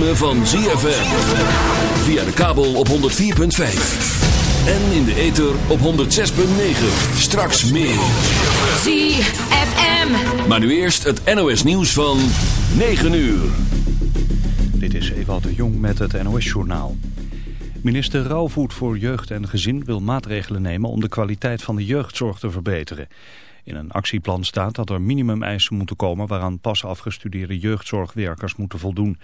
ritme van ZFM. Via de kabel op 104.5. En in de ether op 106.9. Straks meer. ZFM. Maar nu eerst het NOS nieuws van 9 uur. Dit is Ewald de Jong met het NOS-journaal. Minister Rauwvoet voor Jeugd en Gezin wil maatregelen nemen om de kwaliteit van de jeugdzorg te verbeteren. In een actieplan staat dat er minimumeisen moeten komen waaraan pas afgestudeerde jeugdzorgwerkers moeten voldoen.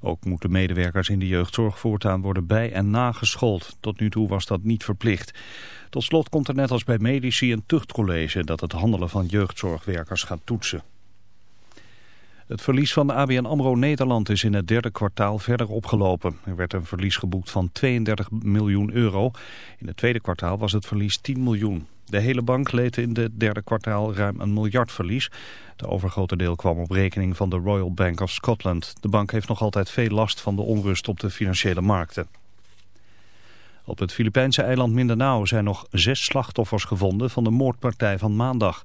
Ook moeten medewerkers in de jeugdzorg voortaan worden bij- en nageschoold. Tot nu toe was dat niet verplicht. Tot slot komt er net als bij medici een tuchtcollege dat het handelen van jeugdzorgwerkers gaat toetsen. Het verlies van ABN AMRO Nederland is in het derde kwartaal verder opgelopen. Er werd een verlies geboekt van 32 miljoen euro. In het tweede kwartaal was het verlies 10 miljoen. De hele bank leed in het derde kwartaal ruim een miljard verlies. De overgrote deel kwam op rekening van de Royal Bank of Scotland. De bank heeft nog altijd veel last van de onrust op de financiële markten. Op het Filipijnse eiland Mindanao zijn nog zes slachtoffers gevonden van de moordpartij van maandag.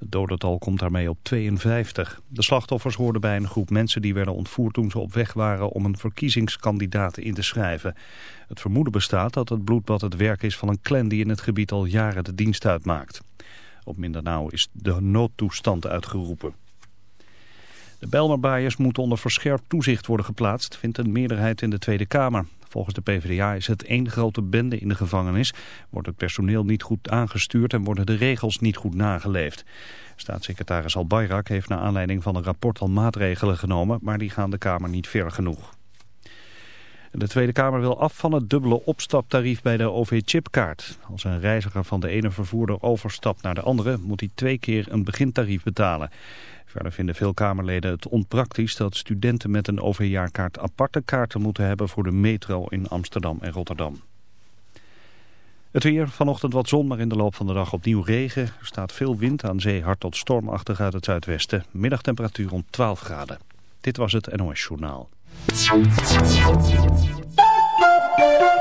Het dodental komt daarmee op 52. De slachtoffers hoorden bij een groep mensen die werden ontvoerd toen ze op weg waren om een verkiezingskandidaat in te schrijven. Het vermoeden bestaat dat het bloedbad het werk is van een clan die in het gebied al jaren de dienst uitmaakt. Op Mindanao is de noodtoestand uitgeroepen. De Belmerbaaiers moeten onder verscherpt toezicht worden geplaatst, vindt een meerderheid in de Tweede Kamer. Volgens de PvdA is het één grote bende in de gevangenis, wordt het personeel niet goed aangestuurd en worden de regels niet goed nageleefd. Staatssecretaris Al-Bayrak heeft naar aanleiding van een rapport al maatregelen genomen, maar die gaan de Kamer niet ver genoeg. De Tweede Kamer wil af van het dubbele opstaptarief bij de OV-chipkaart. Als een reiziger van de ene vervoerder overstapt naar de andere, moet hij twee keer een begintarief betalen. Verder vinden veel Kamerleden het onpraktisch dat studenten met een OV-jaarkaart aparte kaarten moeten hebben voor de metro in Amsterdam en Rotterdam. Het weer, vanochtend wat zon, maar in de loop van de dag opnieuw regen. Er staat veel wind aan zee hard tot stormachtig uit het zuidwesten. Middagtemperatuur rond 12 graden. Dit was het NOS Journaal.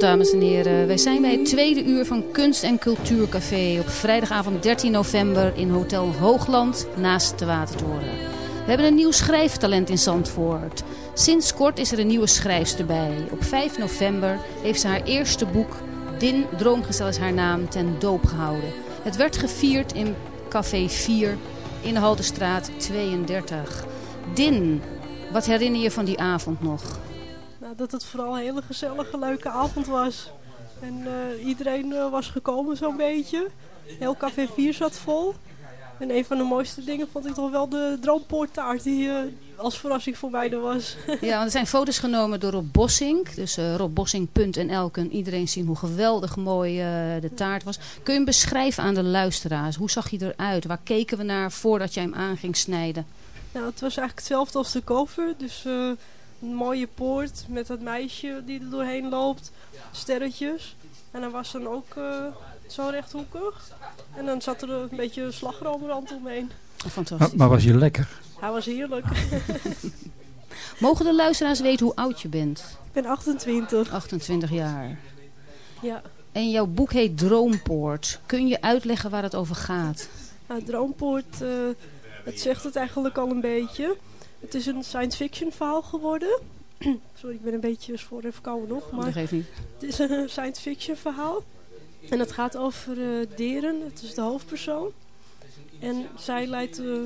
Dames en heren. Wij zijn bij het tweede uur van Kunst- en Cultuurcafé op vrijdagavond 13 november in Hotel Hoogland naast de Watertoren. We hebben een nieuw schrijftalent in Zandvoort. Sinds kort is er een nieuwe schrijfster bij. Op 5 november heeft ze haar eerste boek, Din Droomgestel is haar naam, ten doop gehouden. Het werd gevierd in Café 4 in de Haltestraat 32. Din, wat herinner je van die avond nog? Nou, dat het vooral een hele gezellige, leuke avond was. En eh, iedereen eh, was gekomen zo'n beetje. Heel café 4 zat vol. En een van de mooiste dingen vond ik toch wel de droompoorttaart die eh, als verrassing voor mij er was. Ja, want er zijn foto's genomen door Rob Bossink. Dus uh, robbossink.nl kan iedereen zien hoe geweldig mooi uh, de taart was. Kun je hem beschrijven aan de luisteraars? Hoe zag hij eruit? Waar keken we naar voordat jij hem aan ging snijden? Nou, het was eigenlijk hetzelfde als de cover. Dus een mooie poort met dat meisje die er doorheen loopt. Sterretjes. En hij was dan ook zo rechthoekig. En dan zat er een beetje slagroomrand omheen. Fantastisch. Maar, maar was je lekker? Hij was heerlijk. Mogen de luisteraars weten hoe oud je bent? Ik ben 28. 28 jaar. Ja. En jouw boek heet Droompoort. Kun je uitleggen waar het over gaat? Nou, Droompoort, uh, het zegt het eigenlijk al een beetje. Het is een science fiction verhaal geworden. Sorry, ik ben een beetje voor en verkouden nog. Maar dat geeft niet. Het is een science fiction verhaal. En het gaat over uh, Deren, het is de hoofdpersoon. En zij leidt uh,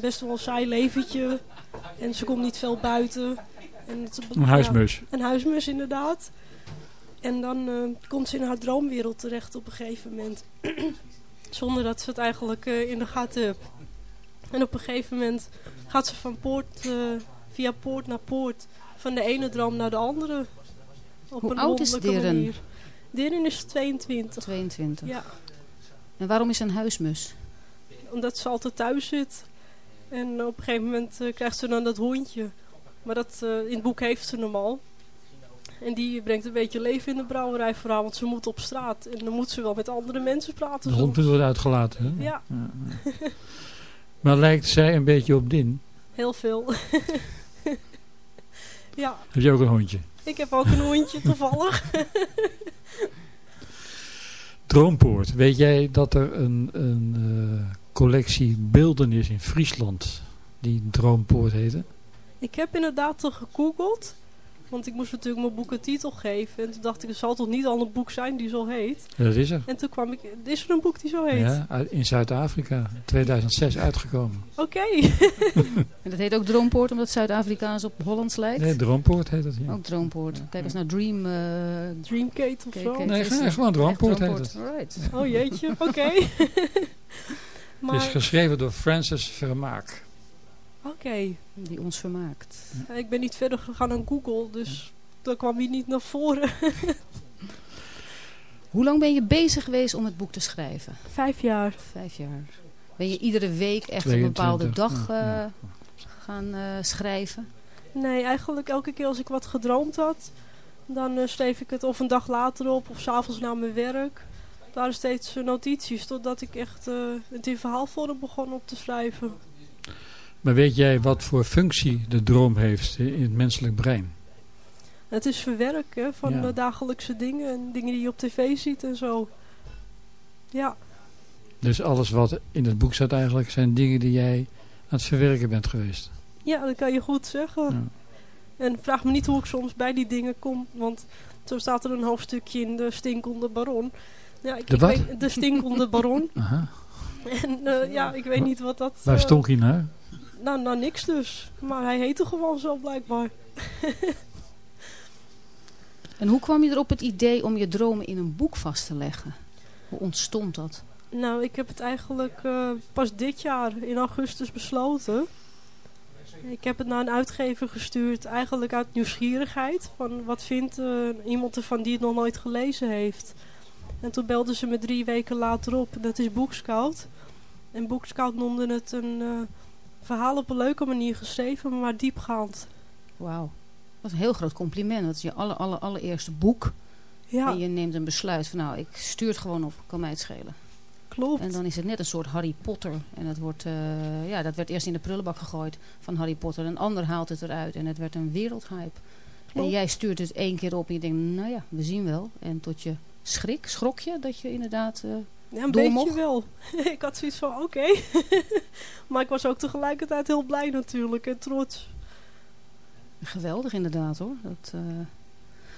best wel een saai leventje. En ze komt niet veel buiten. En het, een huismus. Ja, een huismus inderdaad. En dan uh, komt ze in haar droomwereld terecht op een gegeven moment. Zonder dat ze het eigenlijk uh, in de gaten heeft. En op een gegeven moment gaat ze van poort, uh, via poort naar poort. Van de ene droom naar de andere. Op Hoe een oud is? Manier. Deren is 22. 22. Ja. En waarom is ze een huismus? Omdat ze altijd thuis zit. En op een gegeven moment krijgt ze dan dat hondje. Maar dat, in het boek heeft ze hem al. En die brengt een beetje leven in de brouwerij vooral, want ze moet op straat. En dan moet ze wel met andere mensen praten. De hond moet worden uitgelaten, hè? Ja. ja, ja. maar lijkt zij een beetje op Din? Heel veel. ja. Heb je ook een hondje? Ik heb ook een hondje, toevallig. Droompoort. Weet jij dat er een, een uh, collectie beelden is in Friesland die Droompoort heette? Ik heb inderdaad er gegoogeld. Want ik moest natuurlijk mijn boek een titel geven. En toen dacht ik, er zal toch niet al een boek zijn die zo heet? Dat is er. En toen kwam ik, is er een boek die zo heet? Ja, in Zuid-Afrika. 2006 uitgekomen. Oké. Okay. en dat heet ook Droompoort, omdat Zuid-Afrikaans op Hollands lijkt? Nee, Droompoort heet dat, ja. Ook Droompoort. Ja. Kijk eens naar Dream... Uh, Dreamgate of zo? Nee, nee gewoon Droompoort, heet het. Right. Oh jeetje, oké. Okay. maar... Het is geschreven door Francis Vermaak. Oké. Okay. Die ons vermaakt. Ja, ik ben niet verder gegaan dan Google, dus daar kwam hij niet naar voren. Hoe lang ben je bezig geweest om het boek te schrijven? Vijf jaar. Vijf jaar. Ben je iedere week echt 22, een bepaalde dag uh, ja, ja. gaan uh, schrijven? Nee, eigenlijk elke keer als ik wat gedroomd had, dan uh, schreef ik het of een dag later op of s'avonds na mijn werk. Er waren steeds notities totdat ik echt het in verhaalvorm begon op te schrijven. Maar weet jij wat voor functie de droom heeft in het menselijk brein? Het is verwerken van ja. dagelijkse dingen en dingen die je op tv ziet en zo. Ja. Dus alles wat in het boek staat eigenlijk zijn dingen die jij aan het verwerken bent geweest? Ja, dat kan je goed zeggen. Ja. En vraag me niet hoe ik soms bij die dingen kom, want zo staat er een hoofdstukje in de stinkende baron. Ja, ik, de wat? Ik weet, de stinkende baron. Aha. En uh, ja, ik weet niet wat dat... Waar stonk hij naar? Nou, nou niks dus. Maar hij heette gewoon zo blijkbaar. en hoe kwam je er op het idee om je dromen in een boek vast te leggen? Hoe ontstond dat? Nou, ik heb het eigenlijk uh, pas dit jaar in augustus besloten. Ik heb het naar een uitgever gestuurd, eigenlijk uit nieuwsgierigheid. Van wat vindt uh, iemand ervan die het nog nooit gelezen heeft. En toen belden ze me drie weken later op. Dat is Boekscout. En Boekscout noemde het een... Uh, verhaal op een leuke manier geschreven, maar diepgaand. Wauw. Dat is een heel groot compliment. Dat is je aller, aller, allereerste boek. Ja. En je neemt een besluit van nou, ik stuur het gewoon op. Kan mij het schelen. Klopt. En dan is het net een soort Harry Potter. En dat, wordt, uh, ja, dat werd eerst in de prullenbak gegooid van Harry Potter. Een ander haalt het eruit en het werd een wereldhype. Klopt. En jij stuurt het één keer op en je denkt, nou ja, we zien wel. En tot je schrik, schrok je dat je inderdaad... Uh, ja, een beetje wel. ik had zoiets van, oké. Okay. maar ik was ook tegelijkertijd heel blij natuurlijk en trots. Geweldig inderdaad hoor. Dat, uh...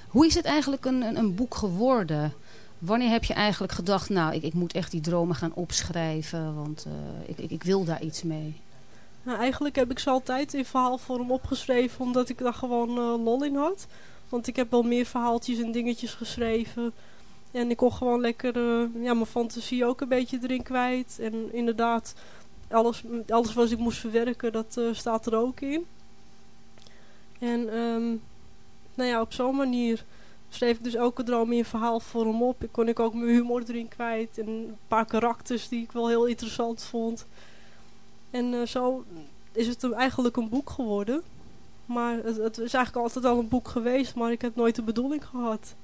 Hoe is het eigenlijk een, een, een, boek geworden? Wanneer heb je eigenlijk gedacht, nou, ik, ik moet echt die dromen gaan opschrijven, want uh, ik, ik, ik, wil daar iets mee? Nou, eigenlijk heb ik ze altijd in verhaalvorm opgeschreven, omdat ik daar gewoon uh, lol in had. Want ik heb wel meer verhaaltjes en dingetjes geschreven. En ik kon gewoon lekker uh, ja, mijn fantasie ook een beetje erin kwijt. En inderdaad, alles, alles wat ik moest verwerken, dat uh, staat er ook in. En um, nou ja, op zo'n manier schreef ik dus elke droom in verhaalvorm op. Ik kon ik ook mijn humor erin kwijt. En een paar karakters die ik wel heel interessant vond. En uh, zo is het eigenlijk een boek geworden. Maar het, het is eigenlijk altijd al een boek geweest, maar ik heb nooit de bedoeling gehad.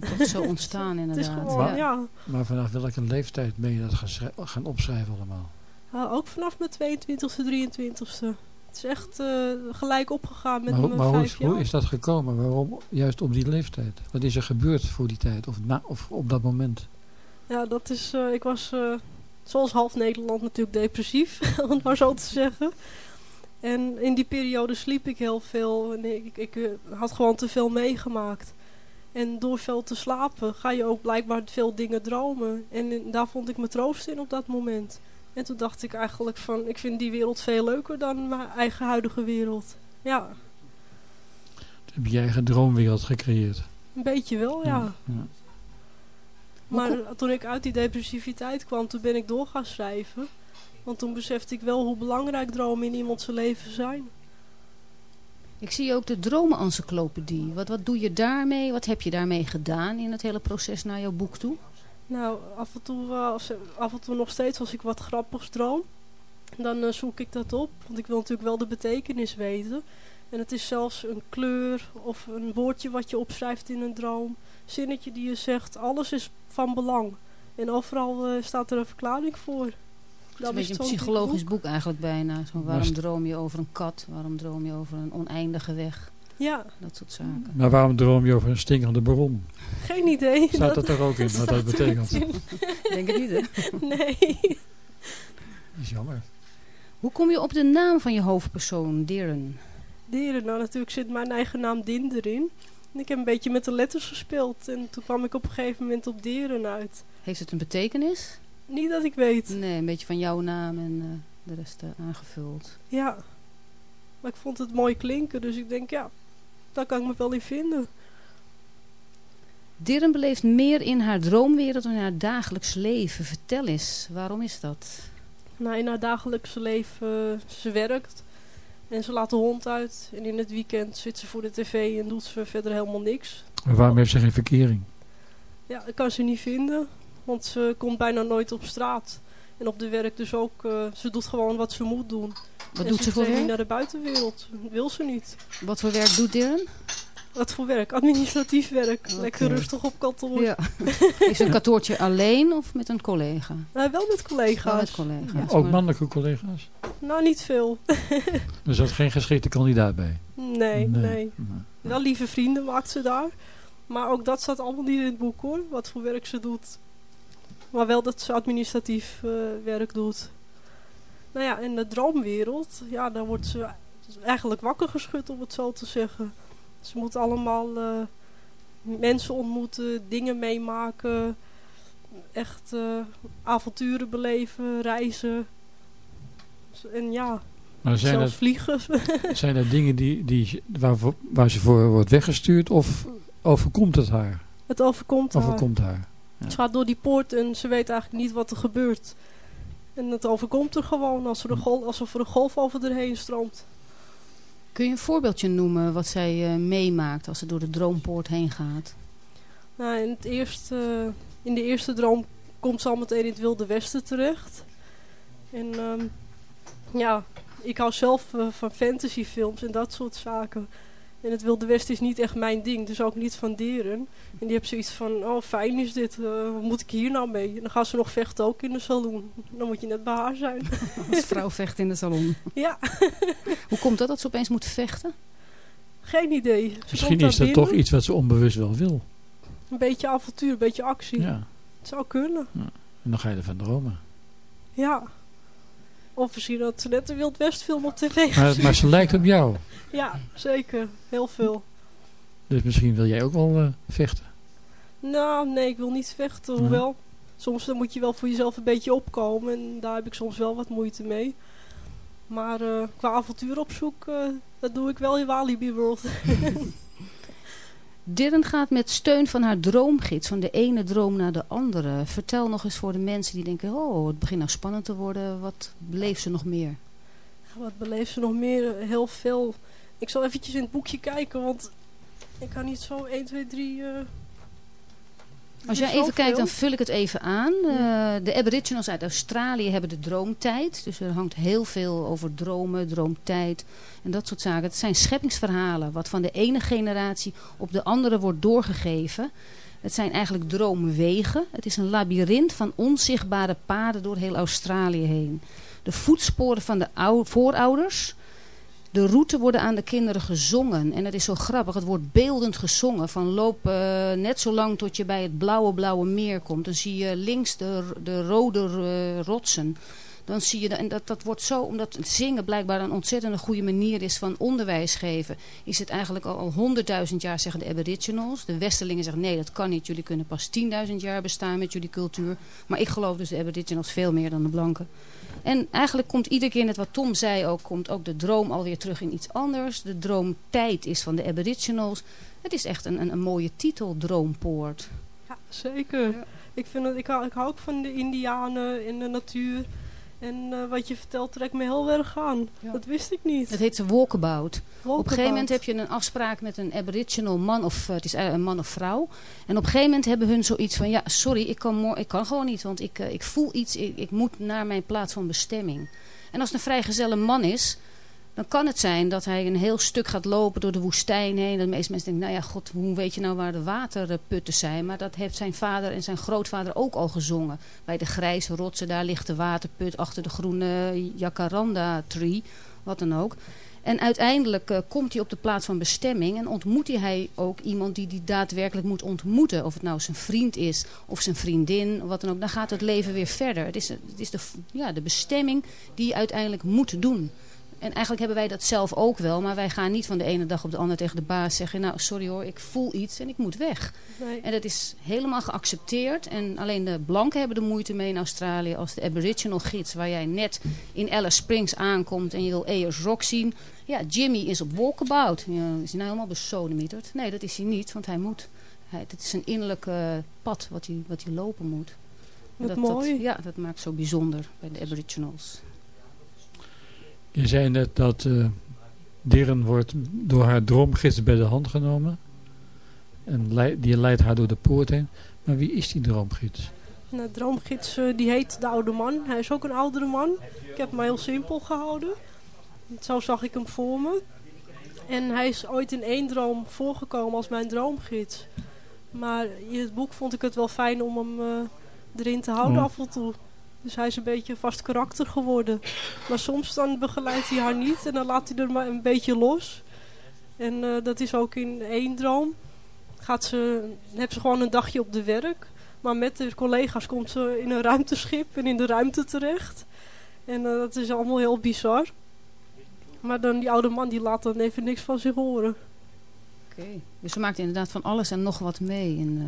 Tot zo ontstaan inderdaad. Het is gewoon, maar, ja. maar vanaf welke leeftijd ben je dat gaan, gaan opschrijven allemaal? Uh, ook vanaf mijn 22e, 23e. Het is echt uh, gelijk opgegaan met maar, mijn maar vijf hoe, jaar. hoe is dat gekomen? Waarom juist op die leeftijd? Wat is er gebeurd voor die tijd? Of, na, of op dat moment? Ja, dat is... Uh, ik was, uh, zoals half Nederland, natuurlijk depressief. om het maar zo te zeggen. En in die periode sliep ik heel veel. En ik, ik, ik had gewoon te veel meegemaakt. En door veel te slapen ga je ook blijkbaar veel dingen dromen. En daar vond ik mijn troost in op dat moment. En toen dacht ik eigenlijk van, ik vind die wereld veel leuker dan mijn eigen huidige wereld. Ja. Toen heb je je eigen droomwereld gecreëerd. Een beetje wel, ja. ja, ja. Maar toen ik uit die depressiviteit kwam, toen ben ik door gaan schrijven. Want toen besefte ik wel hoe belangrijk dromen in iemands leven zijn. Ik zie ook de dromenencyclopedie. Wat, wat doe je daarmee? Wat heb je daarmee gedaan in het hele proces naar jouw boek toe? Nou, af en toe, uh, af en toe nog steeds als ik wat grappigs droom, dan uh, zoek ik dat op. Want ik wil natuurlijk wel de betekenis weten. En het is zelfs een kleur of een woordje wat je opschrijft in een droom. Zinnetje die je zegt, alles is van belang. En overal uh, staat er een verklaring voor. Het is een beetje een psychologisch boek. boek. eigenlijk bijna. Zo, waarom droom je over een kat? Waarom droom je over een oneindige weg? Ja. Dat soort zaken. Maar waarom droom je over een stinkende baron? Geen idee. Staat dat, er ook in, wat dat betekent? Denk het niet, hè? Nee. Dat is jammer. Hoe kom je op de naam van je hoofdpersoon, Dieren? Dieren, nou natuurlijk zit mijn eigen naam Din erin. En ik heb een beetje met de letters gespeeld. En toen kwam ik op een gegeven moment op Dieren uit. Heeft het een betekenis? Niet dat ik weet. Nee, een beetje van jouw naam en uh, de rest uh, aangevuld. Ja. Maar ik vond het mooi klinken, dus ik denk, ja, daar kan ik me wel in vinden. Dirren beleeft meer in haar droomwereld dan in haar dagelijks leven. Vertel eens, waarom is dat? Nou, in haar dagelijks leven, ze werkt en ze laat de hond uit. En in het weekend zit ze voor de tv en doet ze verder helemaal niks. Maar waarom heeft ze geen verkering? Ja, ik kan ze niet vinden, want ze komt bijna nooit op straat. En op de werk dus ook, uh, ze doet gewoon wat ze moet doen. Wat en doet ze voor werk? niet naar de buitenwereld, wil ze niet. Wat voor werk doet Dirren? Wat voor werk? Administratief werk. Okay. Lekker rustig op kantoor. Ja. Is een kantoortje alleen of met een collega? Nou, wel met collega's. Wel met collega's. Ja, ook mannelijke collega's? Nou, niet veel. er zat geen geschikte kandidaat bij? Nee, nee. nee. nee. Wel lieve vrienden maakt ze daar. Maar ook dat staat allemaal niet in het boek hoor. Wat voor werk ze doet. Maar wel dat ze administratief uh, werk doet. Nou ja, in de droomwereld, ja, daar wordt ze eigenlijk wakker geschud om het zo te zeggen. Ze moet allemaal uh, mensen ontmoeten, dingen meemaken, echt uh, avonturen beleven, reizen. En ja, maar zijn zelfs er, vliegen. zijn er dingen die, die, waar, waar ze voor wordt weggestuurd of overkomt het haar? Het overkomt, overkomt haar. haar. Ja. Ze gaat door die poort en ze weet eigenlijk niet wat er gebeurt. En het overkomt er gewoon als er een golf, alsof er een golf over erheen stroomt. Kun je een voorbeeldje noemen wat zij uh, meemaakt als ze door de droompoort heen gaat? Nou, in, het eerste, uh, in de eerste droom komt ze al meteen in het Wilde Westen terecht. En um, ja, ik hou zelf uh, van fantasyfilms en dat soort zaken. En het Wilde Westen is niet echt mijn ding, dus ook niet van dieren. En die hebben zoiets van, oh fijn is dit, uh, wat moet ik hier nou mee? En dan gaan ze nog vechten ook in de salon. Dan moet je net bij haar zijn. Als vrouw vecht in de salon. Ja. Hoe komt dat dat ze opeens moet vechten? Geen idee. Ze Misschien is dat toch iets wat ze onbewust wel wil. Een beetje avontuur, een beetje actie. Ja. Het zou kunnen. Ja. En dan ga je ervan dromen. Ja. Of misschien dat ze net een Wild West film op tv maar, maar ze lijkt op jou. Ja, zeker. Heel veel. Dus misschien wil jij ook wel uh, vechten? Nou, nee, ik wil niet vechten. Hoewel, soms dan moet je wel voor jezelf een beetje opkomen. En daar heb ik soms wel wat moeite mee. Maar uh, qua avontuur op zoek, uh, dat doe ik wel in Walibi World. Dirren gaat met steun van haar droomgids, van de ene droom naar de andere. Vertel nog eens voor de mensen die denken, oh, het begint nou spannend te worden. Wat beleeft ze nog meer? Wat beleeft ze nog meer? Heel veel. Ik zal eventjes in het boekje kijken, want ik kan niet zo 1, 2, 3... Uh, Als jij even kijkt, dan vul ik het even aan. Uh, de aboriginals uit Australië hebben de droomtijd. Dus er hangt heel veel over dromen, droomtijd en dat soort zaken. Het zijn scheppingsverhalen wat van de ene generatie op de andere wordt doorgegeven. Het zijn eigenlijk droomwegen. Het is een labyrint van onzichtbare paden door heel Australië heen. De voetsporen van de voorouders de route worden aan de kinderen gezongen. En dat is zo grappig. Het wordt beeldend gezongen. Van loop uh, net zo lang tot je bij het blauwe, blauwe meer komt. Dan zie je links de, de rode uh, rotsen dan zie je, dat, en dat, dat wordt zo, omdat zingen blijkbaar een ontzettende goede manier is van onderwijs geven, is het eigenlijk al honderdduizend jaar, zeggen de aboriginals. De westerlingen zeggen, nee dat kan niet, jullie kunnen pas 10.000 jaar bestaan met jullie cultuur. Maar ik geloof dus de aboriginals veel meer dan de blanken. En eigenlijk komt iedere keer, net wat Tom zei ook, komt ook de droom alweer terug in iets anders. De droomtijd is van de aboriginals. Het is echt een, een, een mooie titel, Droompoort. Ja, zeker. Ik, vind het, ik, hou, ik hou ook van de indianen in de natuur. En uh, wat je vertelt trekt me heel erg aan. Ja. Dat wist ik niet. Dat heet ze walkabout. walkabout. Op een gegeven moment heb je een afspraak met een aboriginal man of, uh, het is een man of vrouw. En op een gegeven moment hebben hun zoiets van, ja sorry, ik kan, ik kan gewoon niet. Want ik, uh, ik voel iets, ik, ik moet naar mijn plaats van bestemming. En als het een vrijgezelle man is, dan kan het zijn dat hij een heel stuk gaat lopen door de woestijn heen. Dat de meeste mensen denken, nou ja, god, hoe weet je nou waar de waterputten zijn? Maar dat heeft zijn vader en zijn grootvader ook al gezongen. Bij de grijze rotsen, daar ligt de waterput achter de groene jacaranda tree, wat dan ook. En uiteindelijk uh, komt hij op de plaats van bestemming en ontmoet hij ook iemand die die daadwerkelijk moet ontmoeten. Of het nou zijn vriend is of zijn vriendin, wat dan ook. Dan gaat het leven weer verder. Het is, het is de, ja, de bestemming die uiteindelijk moet doen. En eigenlijk hebben wij dat zelf ook wel. Maar wij gaan niet van de ene dag op de andere tegen de baas zeggen... nou, sorry hoor, ik voel iets en ik moet weg. Nee. En dat is helemaal geaccepteerd. En alleen de blanken hebben de moeite mee in Australië... als de aboriginal gids, waar jij net in Alice Springs aankomt... en je wil Ayers Rock zien. Ja, Jimmy is op walkabout. Ja, is hij nou helemaal besodemieterd? Nee, dat is hij niet, want hij moet... Hij, het is een innerlijke pad wat hij, wat hij lopen moet. Wat dat, mooi. Dat, ja, dat maakt zo bijzonder bij de aboriginals. Je zei net dat uh, Dirren wordt door haar droomgids bij de hand genomen. En leid, die leidt haar door de poort heen. Maar wie is die droomgids? Nou, de droomgids uh, die heet de oude man. Hij is ook een oudere man. Ik heb hem heel simpel gehouden. Zo zag ik hem voor me. En hij is ooit in één droom voorgekomen als mijn droomgids. Maar in het boek vond ik het wel fijn om hem uh, erin te houden mm. af en toe. Dus hij is een beetje vast karakter geworden. Maar soms dan begeleidt hij haar niet en dan laat hij er maar een beetje los. En uh, dat is ook in één droom. Gaat ze, heeft ze gewoon een dagje op de werk. Maar met de collega's komt ze in een ruimteschip en in de ruimte terecht. En uh, dat is allemaal heel bizar. Maar dan die oude man die laat dan even niks van zich horen. Oké, okay. dus ze maakt inderdaad van alles en nog wat mee in,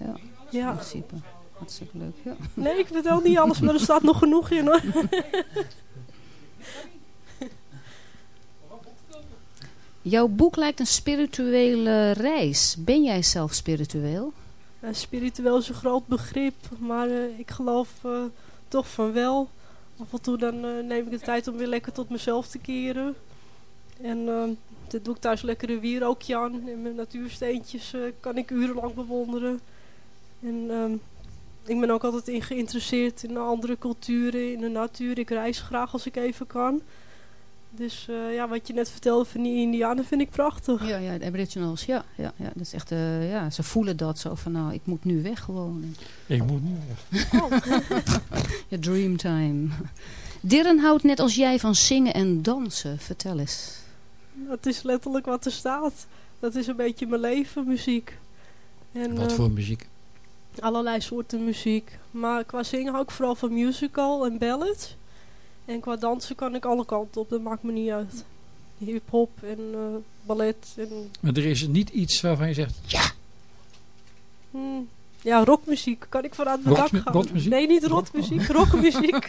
uh, ja, ja. in principe. Hartstikke leuk, ja. Nee, ik vertel niet alles, maar er staat nog genoeg in hoor. Jouw boek lijkt een spirituele reis. Ben jij zelf spiritueel? Uh, spiritueel is een groot begrip, maar uh, ik geloof uh, toch van wel. Af en toe dan neem ik de tijd om weer lekker tot mezelf te keren. En dat doe ik thuis lekker een wierookje aan. En mijn natuursteentjes kan ik urenlang bewonderen. En ehm, ik ben ook altijd in geïnteresseerd in andere culturen, in de natuur. Ik reis graag als ik even kan. Dus uh, ja, wat je net vertelde van die indianen vind ik prachtig. Ja, ja de aboriginals, ja. ja, ja dat is echt, uh, ja, ze voelen dat zo van, nou, ik moet nu weg gewoon. Ik moet nu weg. Oh. ja, dreamtime. Dirren houdt net als jij van zingen en dansen. Vertel eens. Dat is letterlijk wat er staat. Dat is een beetje mijn leven, muziek. En, wat uh, voor muziek? Allerlei soorten muziek. Maar qua zingen hou ik vooral van musical en ballad. En qua dansen kan ik alle kanten op, dat maakt me niet uit. Hip-hop en uh, ballet. En... Maar er is niet iets waarvan je zegt, ja! Hmm. Ja, rockmuziek. Kan ik vanuit mijn dak gaan? Rockmuziek? Nee, niet rockmuziek, rockmuziek.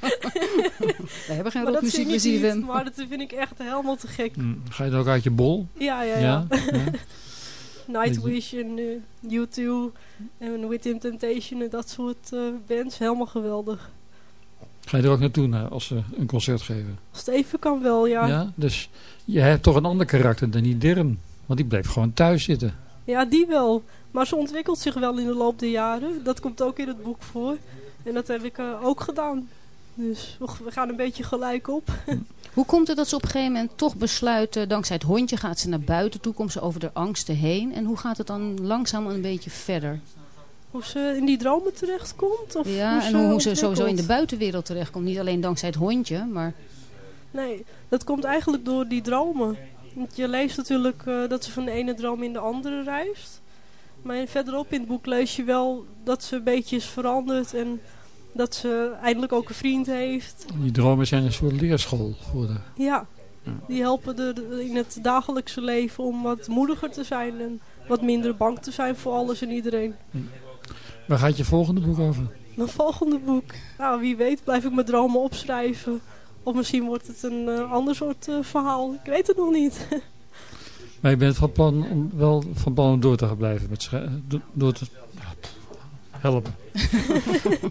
We hebben geen rockmuziek, dat Maar dat vind ik echt helemaal te gek. Hmm. Ga je dan ook uit je bol? Ja, ja, ja. ja? ja. Nightwish en uh, U2 en With Temptation en dat soort uh, bands. Helemaal geweldig. Ga je er ook naartoe als ze een concert geven? Als het even kan wel, ja. Ja, dus je hebt toch een ander karakter dan die Dirm. Want die bleef gewoon thuis zitten. Ja, die wel. Maar ze ontwikkelt zich wel in de loop der jaren. Dat komt ook in het boek voor. En dat heb ik uh, ook gedaan. Dus we gaan een beetje gelijk op. Hoe komt het dat ze op een gegeven moment toch besluiten... dankzij het hondje gaat ze naar buiten toe... komt ze over de angsten heen... en hoe gaat het dan langzaam een beetje verder? Hoe ze in die dromen terechtkomt? Of ja, hoe en hoe, hoe ze sowieso in de buitenwereld terechtkomt. Niet alleen dankzij het hondje, maar... Nee, dat komt eigenlijk door die dromen. Want je leest natuurlijk eh, dat ze van de ene droom in de andere reist. Maar verderop in het boek lees je wel dat ze een beetje is veranderd en dat ze eindelijk ook een vriend heeft. Die dromen zijn een soort leerschool voor de... Ja, die helpen er in het dagelijkse leven om wat moediger te zijn en wat minder bang te zijn voor alles en iedereen. Waar gaat je volgende boek over? Mijn volgende boek? Nou, wie weet blijf ik mijn dromen opschrijven. Of misschien wordt het een uh, ander soort uh, verhaal. Ik weet het nog niet. maar je bent van plan om wel van plan om door te gaan blijven met schrijven? Door te helpen.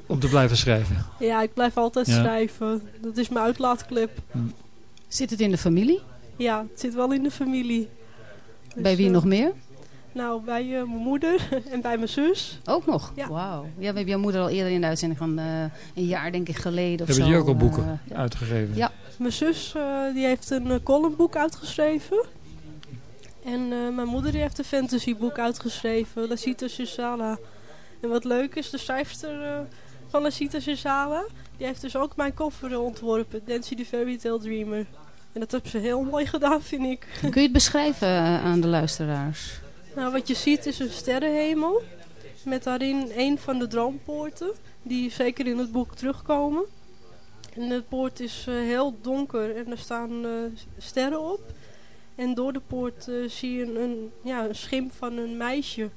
om te blijven schrijven. Ja, ik blijf altijd ja. schrijven. Dat is mijn uitlaatklep. Hm. Zit het in de familie? Ja, het zit wel in de familie. Dus, bij wie uh, nog meer? Nou, bij uh, mijn moeder en bij mijn zus. Ook nog? Ja. Wauw. Ja, we hebben jouw moeder al eerder in de uitzending van uh, een jaar denk ik geleden of hebben zo. die ook al boeken uh, uitgegeven? Ja. Mijn zus die heeft een columnboek uitgeschreven. En mijn moeder die heeft een fantasyboek uitgeschreven. La Cita Susala. En wat leuk is, de schrijfster van La Cita Susala... die heeft dus ook mijn koffer ontworpen. Dancy the Fairy Tale Dreamer. En dat heb ze heel mooi gedaan, vind ik. Kun je het beschrijven aan de luisteraars? Nou, wat je ziet is een sterrenhemel. Met daarin een van de droompoorten. Die zeker in het boek terugkomen. En de poort is uh, heel donker. En er staan uh, sterren op. En door de poort uh, zie je een, ja, een schim van een meisje.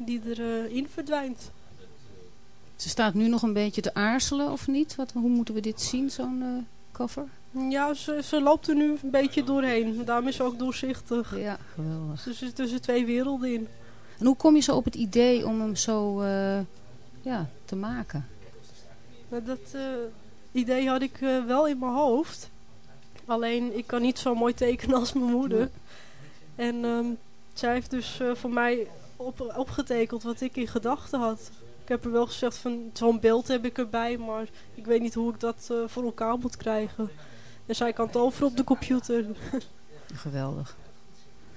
Die erin verdwijnt. Ze staat nu nog een beetje te aarzelen of niet? Wat, hoe moeten we dit zien, zo'n cover? Ja, ze, ze loopt er nu een beetje doorheen. Daarom is ze ook doorzichtig. Ja, geweldig. Ze zit tussen twee werelden in. En hoe kom je zo op het idee om hem zo uh, ja, te maken? Nou, dat uh, idee had ik uh, wel in mijn hoofd. Alleen, ik kan niet zo mooi tekenen als mijn moeder. Nee. En um, zij heeft dus voor mij op, opgetekend wat ik in gedachten had. Ik heb er wel gezegd van zo'n beeld heb ik erbij, maar ik weet niet hoe ik dat voor elkaar moet krijgen. En zij kan het over op de computer. Geweldig.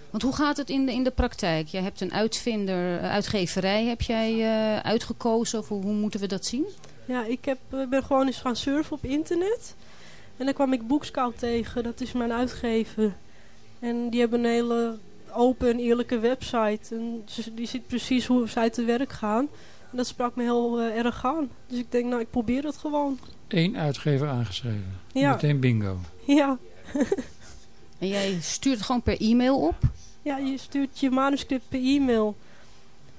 Want hoe gaat het in de, in de praktijk? Je hebt een uitvinder, uitgeverij heb jij uh, uitgekozen. Of hoe, hoe, moeten we dat zien? Ja, ik heb, ben gewoon eens gaan surfen op internet. En dan kwam ik Bookscout tegen. Dat is mijn uitgever. En die hebben een hele open en eerlijke website. En die ziet precies hoe zij te werk gaan. En dat sprak me heel uh, erg aan. Dus ik denk, nou, ik probeer het gewoon. Eén uitgever aangeschreven. Ja. Meteen bingo. Ja. en jij stuurt gewoon per e-mail op? Ja, je stuurt je manuscript per e-mail.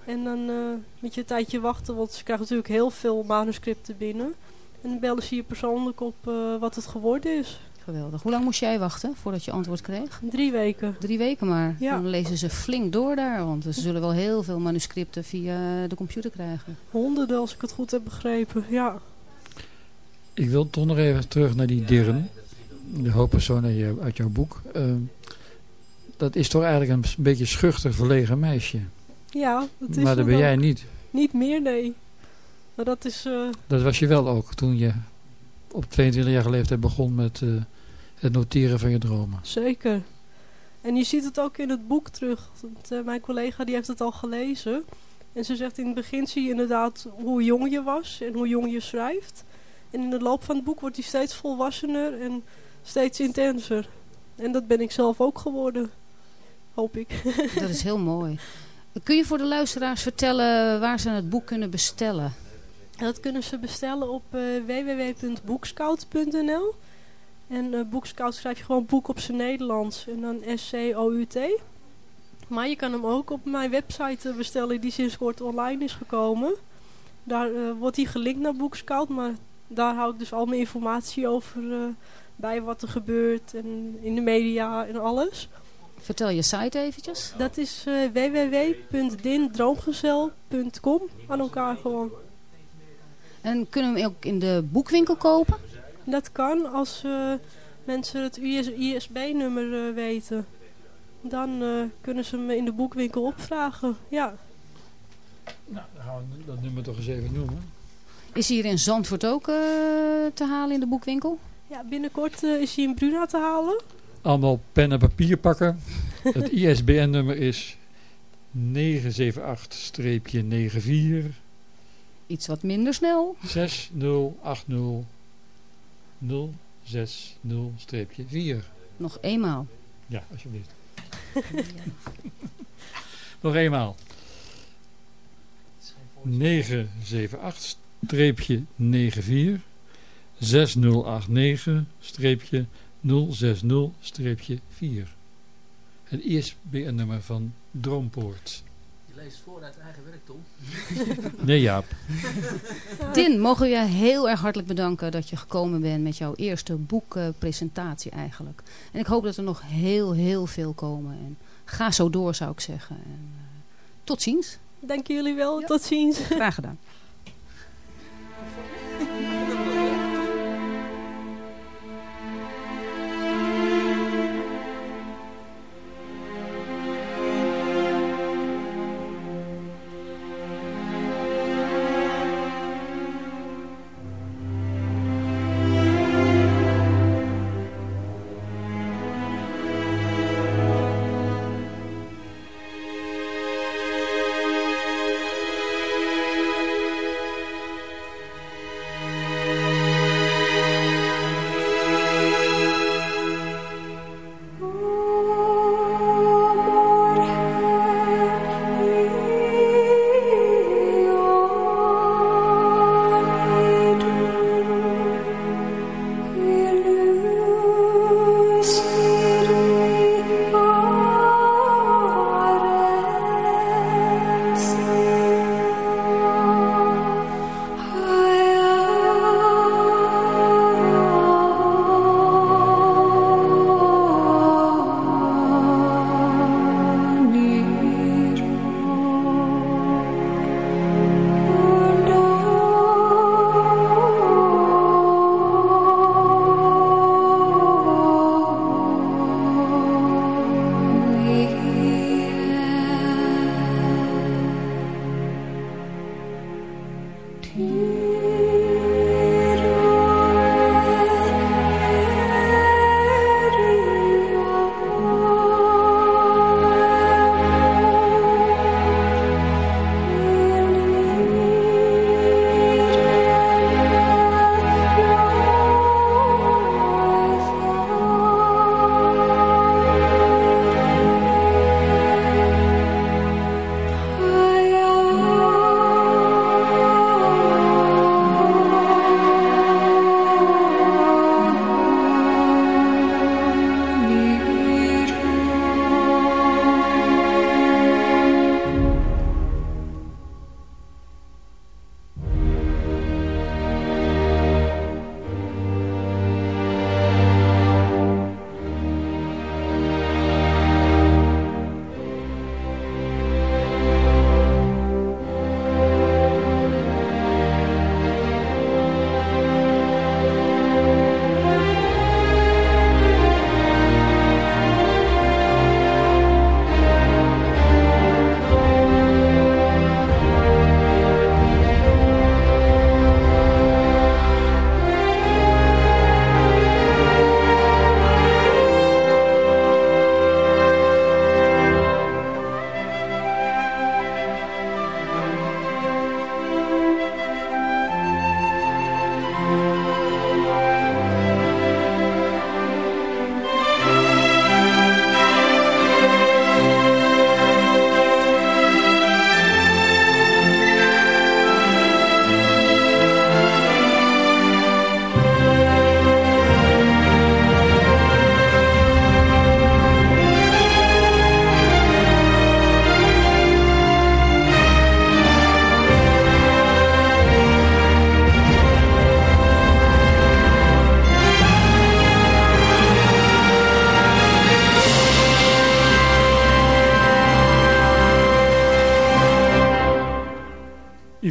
En dan uh, moet je een tijdje wachten, want ze krijgen natuurlijk heel veel manuscripten binnen. En dan bellen ze je persoonlijk op uh, wat het geworden is. Geweldig. Hoe lang moest jij wachten voordat je antwoord kreeg? Drie weken. Drie weken maar. Ja. Dan lezen ze flink door daar, want ze zullen wel heel veel manuscripten via de computer krijgen. Honderden als ik het goed heb begrepen, ja. Ik wil toch nog even terug naar die Dirren. De hoofdpersoon uit, jou, uit jouw boek. Uh, dat is toch eigenlijk een beetje schuchter, verlegen meisje. Ja, dat is Maar dat ben jij niet. Niet meer, nee. Maar dat is... Uh... Dat was je wel ook toen je op 22 jaar leeftijd begon met uh, het noteren van je dromen. Zeker. En je ziet het ook in het boek terug. Want, uh, mijn collega die heeft het al gelezen. En ze zegt in het begin zie je inderdaad hoe jong je was en hoe jong je schrijft. En in de loop van het boek wordt hij steeds volwassener en steeds intenser. En dat ben ik zelf ook geworden. Hoop ik. Dat is heel mooi. Kun je voor de luisteraars vertellen waar ze het boek kunnen bestellen? Dat kunnen ze bestellen op uh, www.boekscout.nl. En uh, Boekscout schrijf je gewoon boek op zijn Nederlands. En dan S-C-O-U-T. Maar je kan hem ook op mijn website bestellen die sinds kort online is gekomen. Daar uh, wordt hij gelinkt naar Boekscout. Maar daar hou ik dus al mijn informatie over uh, bij wat er gebeurt. En in de media en alles. Vertel je site eventjes. Dat is uh, www.dindroomgezel.com. Aan elkaar gewoon. En kunnen we hem ook in de boekwinkel kopen? Dat kan als uh, mensen het ISB-nummer uh, weten. Dan uh, kunnen ze hem in de boekwinkel opvragen. Ja. Nou, dan gaan we dat nummer toch eens even noemen. Is hier in Zandvoort ook te halen in de boekwinkel? Ja, binnenkort is hij in Bruna te halen. Allemaal pen en papier pakken. Het ISBN-nummer is 978-94 iets wat minder snel. 6080 0 060-4. Nog eenmaal. Ja, alsjeblieft. Nog eenmaal. 978-94 6089-060-4. Het ISBN-nummer van Droompoort. Leest voor uit eigen werk, Tom. Nee, Jaap. Din, mogen we je heel erg hartelijk bedanken dat je gekomen bent met jouw eerste boekpresentatie eigenlijk. En ik hoop dat er nog heel, heel veel komen. En ga zo door, zou ik zeggen. En, uh, tot ziens. Dank jullie wel. Ja. Tot ziens. Graag gedaan.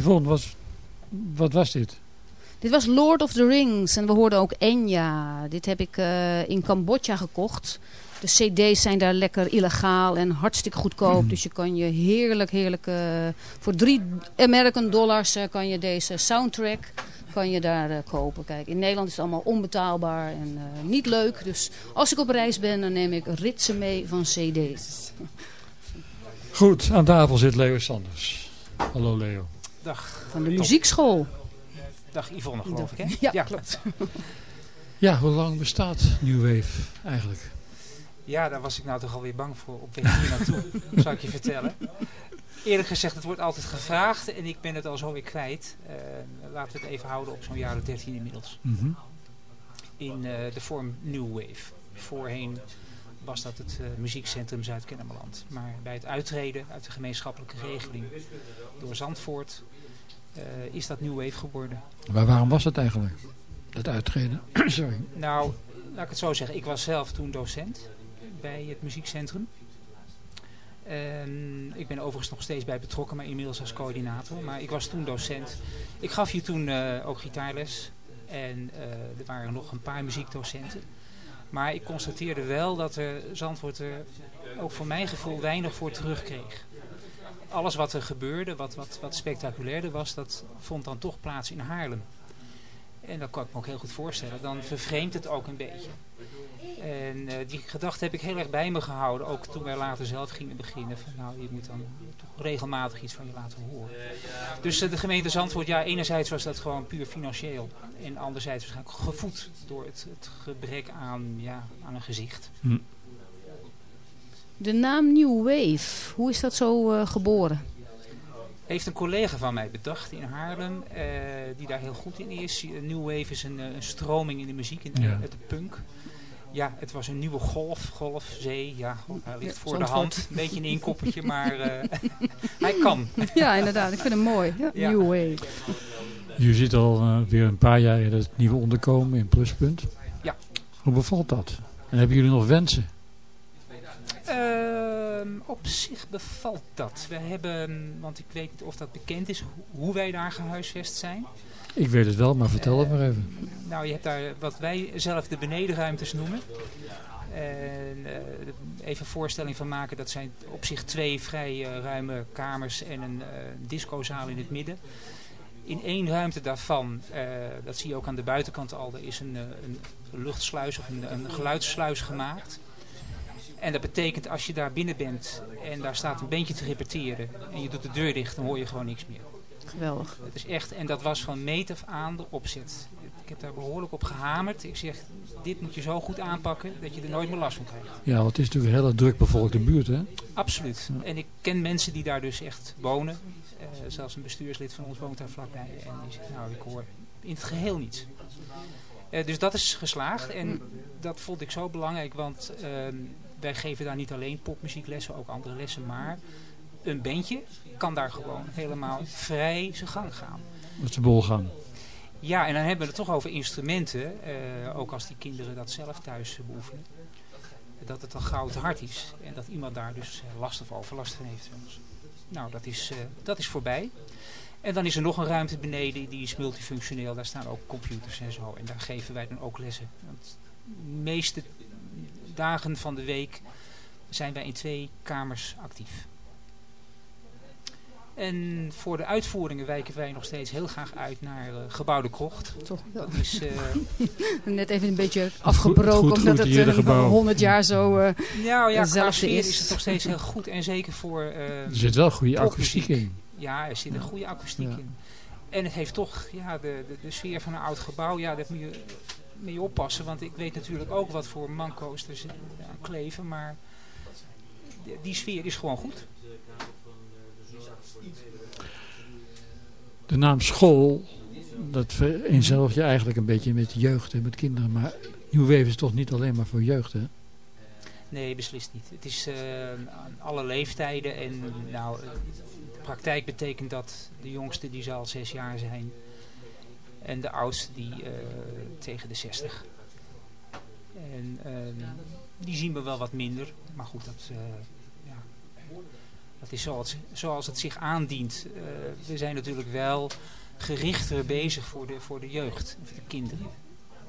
Yvonne, was, wat was dit? Dit was Lord of the Rings en we hoorden ook Enya. Dit heb ik uh, in Cambodja gekocht. De cd's zijn daar lekker illegaal en hartstikke goedkoop. Mm. Dus je kan je heerlijk, heerlijk... Uh, voor drie American dollars uh, kan je deze soundtrack kan je daar kopen. Kijk, in Nederland is het allemaal onbetaalbaar en niet leuk. Dus als ik op reis ben, dan neem ik ritsen mee van cd's. Goed, aan tafel zit Leo Sanders. Hallo Leo. Dag. Van de muziekschool. Dag Yvonne geloof ik hè? Ja, ja klopt. Ja, hoe lang bestaat New Wave eigenlijk? Ja, daar was ik nou toch alweer bang voor op weg hier naartoe, zou ik je vertellen. Eerlijk gezegd, het wordt altijd gevraagd en ik ben het al zo weer kwijt. Uh, laten we het even houden op zo'n jaar of 13 inmiddels. Mm -hmm. In uh, de vorm New Wave. Voorheen was dat het uh, muziekcentrum Zuid-Kennemerland. Maar bij het uittreden uit de gemeenschappelijke regeling door Zandvoort is dat New Wave geworden. Maar waarom was dat eigenlijk? Dat uittreden? Sorry. Nou, laat ik het zo zeggen. Ik was zelf toen docent bij het muziekcentrum. En ik ben overigens nog steeds bij betrokken, maar inmiddels als coördinator. Maar ik was toen docent. Ik gaf hier toen uh, ook gitaarles. En uh, er waren nog een paar muziekdocenten. Maar ik constateerde wel dat er Zandvoort er ook voor mijn gevoel weinig voor terugkreeg. Alles wat er gebeurde, wat, wat, wat spectaculairder was, dat vond dan toch plaats in Haarlem. En dat kan ik me ook heel goed voorstellen. Dan vervreemdt het ook een beetje. En uh, die gedachte heb ik heel erg bij me gehouden. Ook toen wij later zelf gingen beginnen. Van, nou, je moet dan toch regelmatig iets van je laten horen. Dus uh, de gemeente Zandvoort, ja, enerzijds was dat gewoon puur financieel. En anderzijds waarschijnlijk gevoed door het, het gebrek aan, ja, aan een gezicht. Hm. De naam New Wave, hoe is dat zo uh, geboren? Heeft een collega van mij bedacht in Haarlem, die daar heel goed in is. New Wave is een, een stroming in de muziek, in ja. de, punk. Ja, het was een nieuwe golf, golf, zee. Ja, hij ligt voor de hand. Een beetje een inkoppertje, maar uh, hij kan. Ja, inderdaad. Ik vind hem mooi. Ja, ja. New Wave. Je zit al uh, weer een paar jaar in het nieuwe onderkomen in Pluspunt. Ja. Hoe bevalt dat? En hebben jullie nog wensen? Uh, op zich bevalt dat. We hebben, want ik weet niet of dat bekend is, hoe wij daar gehuisvest zijn. Ik weet het wel, maar vertel het uh, maar even. Nou, je hebt daar wat wij zelf de benedenruimtes noemen. En uh, even een voorstelling van maken, dat zijn op zich twee vrij uh, ruime kamers en een discozaal in het midden. In één ruimte daarvan, dat zie je ook aan de buitenkant al, er is een, een luchtsluis of een, een geluidssluis gemaakt. En dat betekent als je daar binnen bent en daar staat een bandje te repeteren en je doet de deur dicht, dan hoor je gewoon niks meer. Geweldig. Het is echt, en dat was van meet af aan de opzet. Ik heb daar behoorlijk op gehamerd. Ik zeg, dit moet je zo goed aanpakken dat je er nooit meer last van krijgt. Ja, want het is natuurlijk een hele druk bevolkte buurt, hè? Absoluut. Ja. En ik ken mensen die daar dus echt wonen. Uh, zelfs een bestuurslid van ons woont daar vlakbij. En die zegt, nou, ik hoor in het geheel niets. Uh, dus dat is geslaagd. En dat vond ik zo belangrijk, want uh, wij geven daar niet alleen popmuzieklessen, ook andere lessen, maar een bandje kan daar gewoon helemaal vrij zijn gang gaan. Met zijn bolgang. Ja, en dan hebben we het toch over instrumenten, uh, ook als die kinderen dat zelf thuis beoefenen. Dat het een goud hart is en dat iemand daar dus last of overlast van heeft. Nou, dat is, uh, dat is voorbij. En dan is er nog een ruimte beneden, die is multifunctioneel. Daar staan ook computers en zo. En daar geven wij dan ook lessen. Want de meeste dagen van de week zijn wij in twee kamers actief. En voor de uitvoeringen wijken wij nog steeds heel graag uit naar uh, Gebouw de Krocht. Toch, ja. Dat is... Uh, Net even een beetje afgebroken, goed, goed, omdat goed, het uh, 100 jaar zo uh, nou, ja, hetzelfde is. is. is het nog steeds heel goed. En zeker voor Er zit wel goede akoestiek in. Ja, er zit een goede akoestiek ja. in. En het heeft toch ja, de, de, de sfeer van een oud gebouw. Ja, daar moet je mee oppassen. Want ik weet natuurlijk ook wat voor manco's er aan kleven. Maar die, sfeer is gewoon goed. De naam school, dat vereenzelvig je eigenlijk een beetje met jeugd en met kinderen. Maar Nieuw Weven is toch niet alleen maar voor jeugd, hè? Nee, beslist niet. Het is uh, aan alle leeftijden. En nou, de praktijk betekent dat de jongste die zal zes jaar zijn. En de oudste die uh, tegen de 60. En uh, die zien we wel wat minder. Maar goed, dat, uh, ja, dat is zoals, zoals het zich aandient. Uh, we zijn natuurlijk wel gerichter bezig voor de, voor de jeugd, voor de kinderen.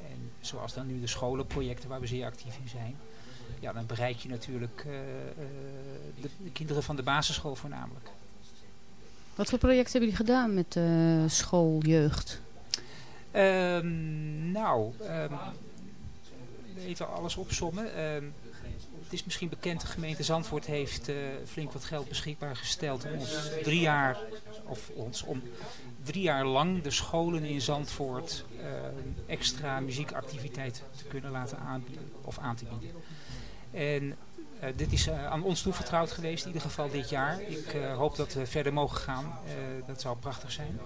En zoals dan nu de scholenprojecten waar we zeer actief in zijn. Ja, dan bereik je natuurlijk de, de, kinderen van de basisschool voornamelijk. Wat voor projecten hebben jullie gedaan met schooljeugd? Um, nou, um, even alles opsommen. Um, het is misschien bekend, de gemeente Zandvoort heeft uh, flink wat geld beschikbaar gesteld om ons drie jaar, of ons om drie jaar lang de scholen in Zandvoort extra muziekactiviteiten te kunnen laten aanbieden of aan te bieden. En uh, dit is aan ons toevertrouwd geweest, in ieder geval dit jaar. Ik hoop dat we verder mogen gaan. dat zou prachtig zijn.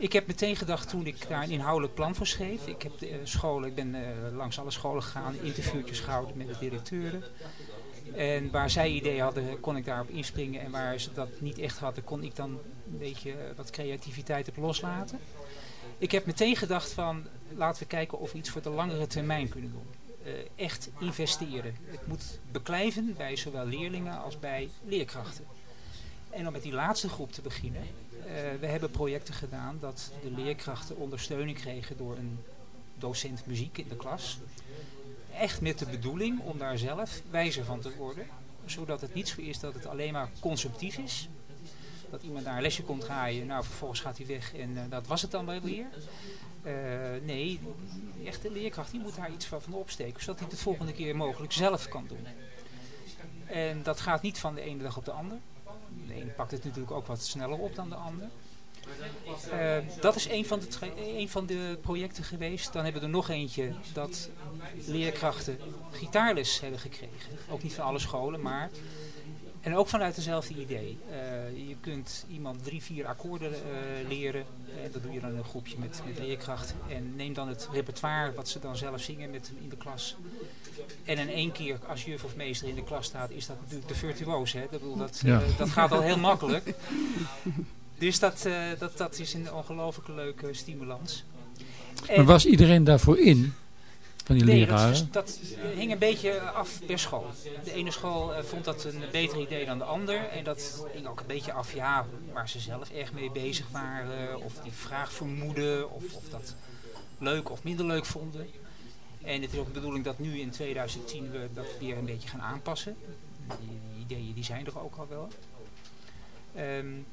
Ik heb meteen gedacht toen ik daar een inhoudelijk plan voor schreef. Ik heb de scholen, ik ben langs alle scholen gegaan, interviewtjes gehouden met de directeuren. En waar zij ideeën hadden, kon ik daarop inspringen. En waar ze dat niet echt hadden, kon ik dan een beetje wat creativiteit op loslaten. Ik heb meteen gedacht van, laten we kijken of we iets voor de langere termijn kunnen doen. Echt investeren. Het moet beklijven bij zowel leerlingen als bij leerkrachten. En om met die laatste groep te beginnen. Uh, we hebben projecten gedaan dat de leerkrachten ondersteuning kregen door een docent muziek in de klas echt met de bedoeling om daar zelf wijzer van te worden. Zodat het niet zo is dat het alleen maar consumptief is. Dat iemand daar een lesje komt draaien, nou vervolgens gaat hij weg en uh, dat was het dan wel weer. Uh, nee, de leerkracht die moet daar iets van opsteken. Zodat hij het de volgende keer mogelijk zelf kan doen. En dat gaat niet van de ene dag op de andere. De een pakt het natuurlijk ook wat sneller op dan de ander. Uh, dat is een van, de van de projecten geweest. Dan hebben we er nog eentje dat leerkrachten gitaarles hebben gekregen. Ook niet van alle scholen, maar... En ook vanuit dezelfde idee. Uh, je kunt iemand drie, vier akkoorden uh, leren. En dat doe je dan in een groepje met, met leerkrachten. En neem dan het repertoire wat ze dan zelf zingen met, in de klas. En in één keer als juf of meester in de klas staat, is dat natuurlijk de virtuoos. Hè? Dat, bedoel, dat, ja. uh, dat gaat al heel makkelijk. Dus dat, uh, dat, dat is een ongelooflijk leuke stimulans. En maar was iedereen daarvoor in? Van die nee, leraren? Dat, dat hing een beetje af per school. De ene school uh, vond dat een beter idee dan de ander. En dat hing ook een beetje af ja, waar ze zelf erg mee bezig waren. Of die vraag vermoeden. Of, of dat leuk of minder leuk vonden. En het is ook de bedoeling dat nu in 2010 we dat weer een beetje gaan aanpassen. Die, die ideeën die zijn er ook al wel. Um,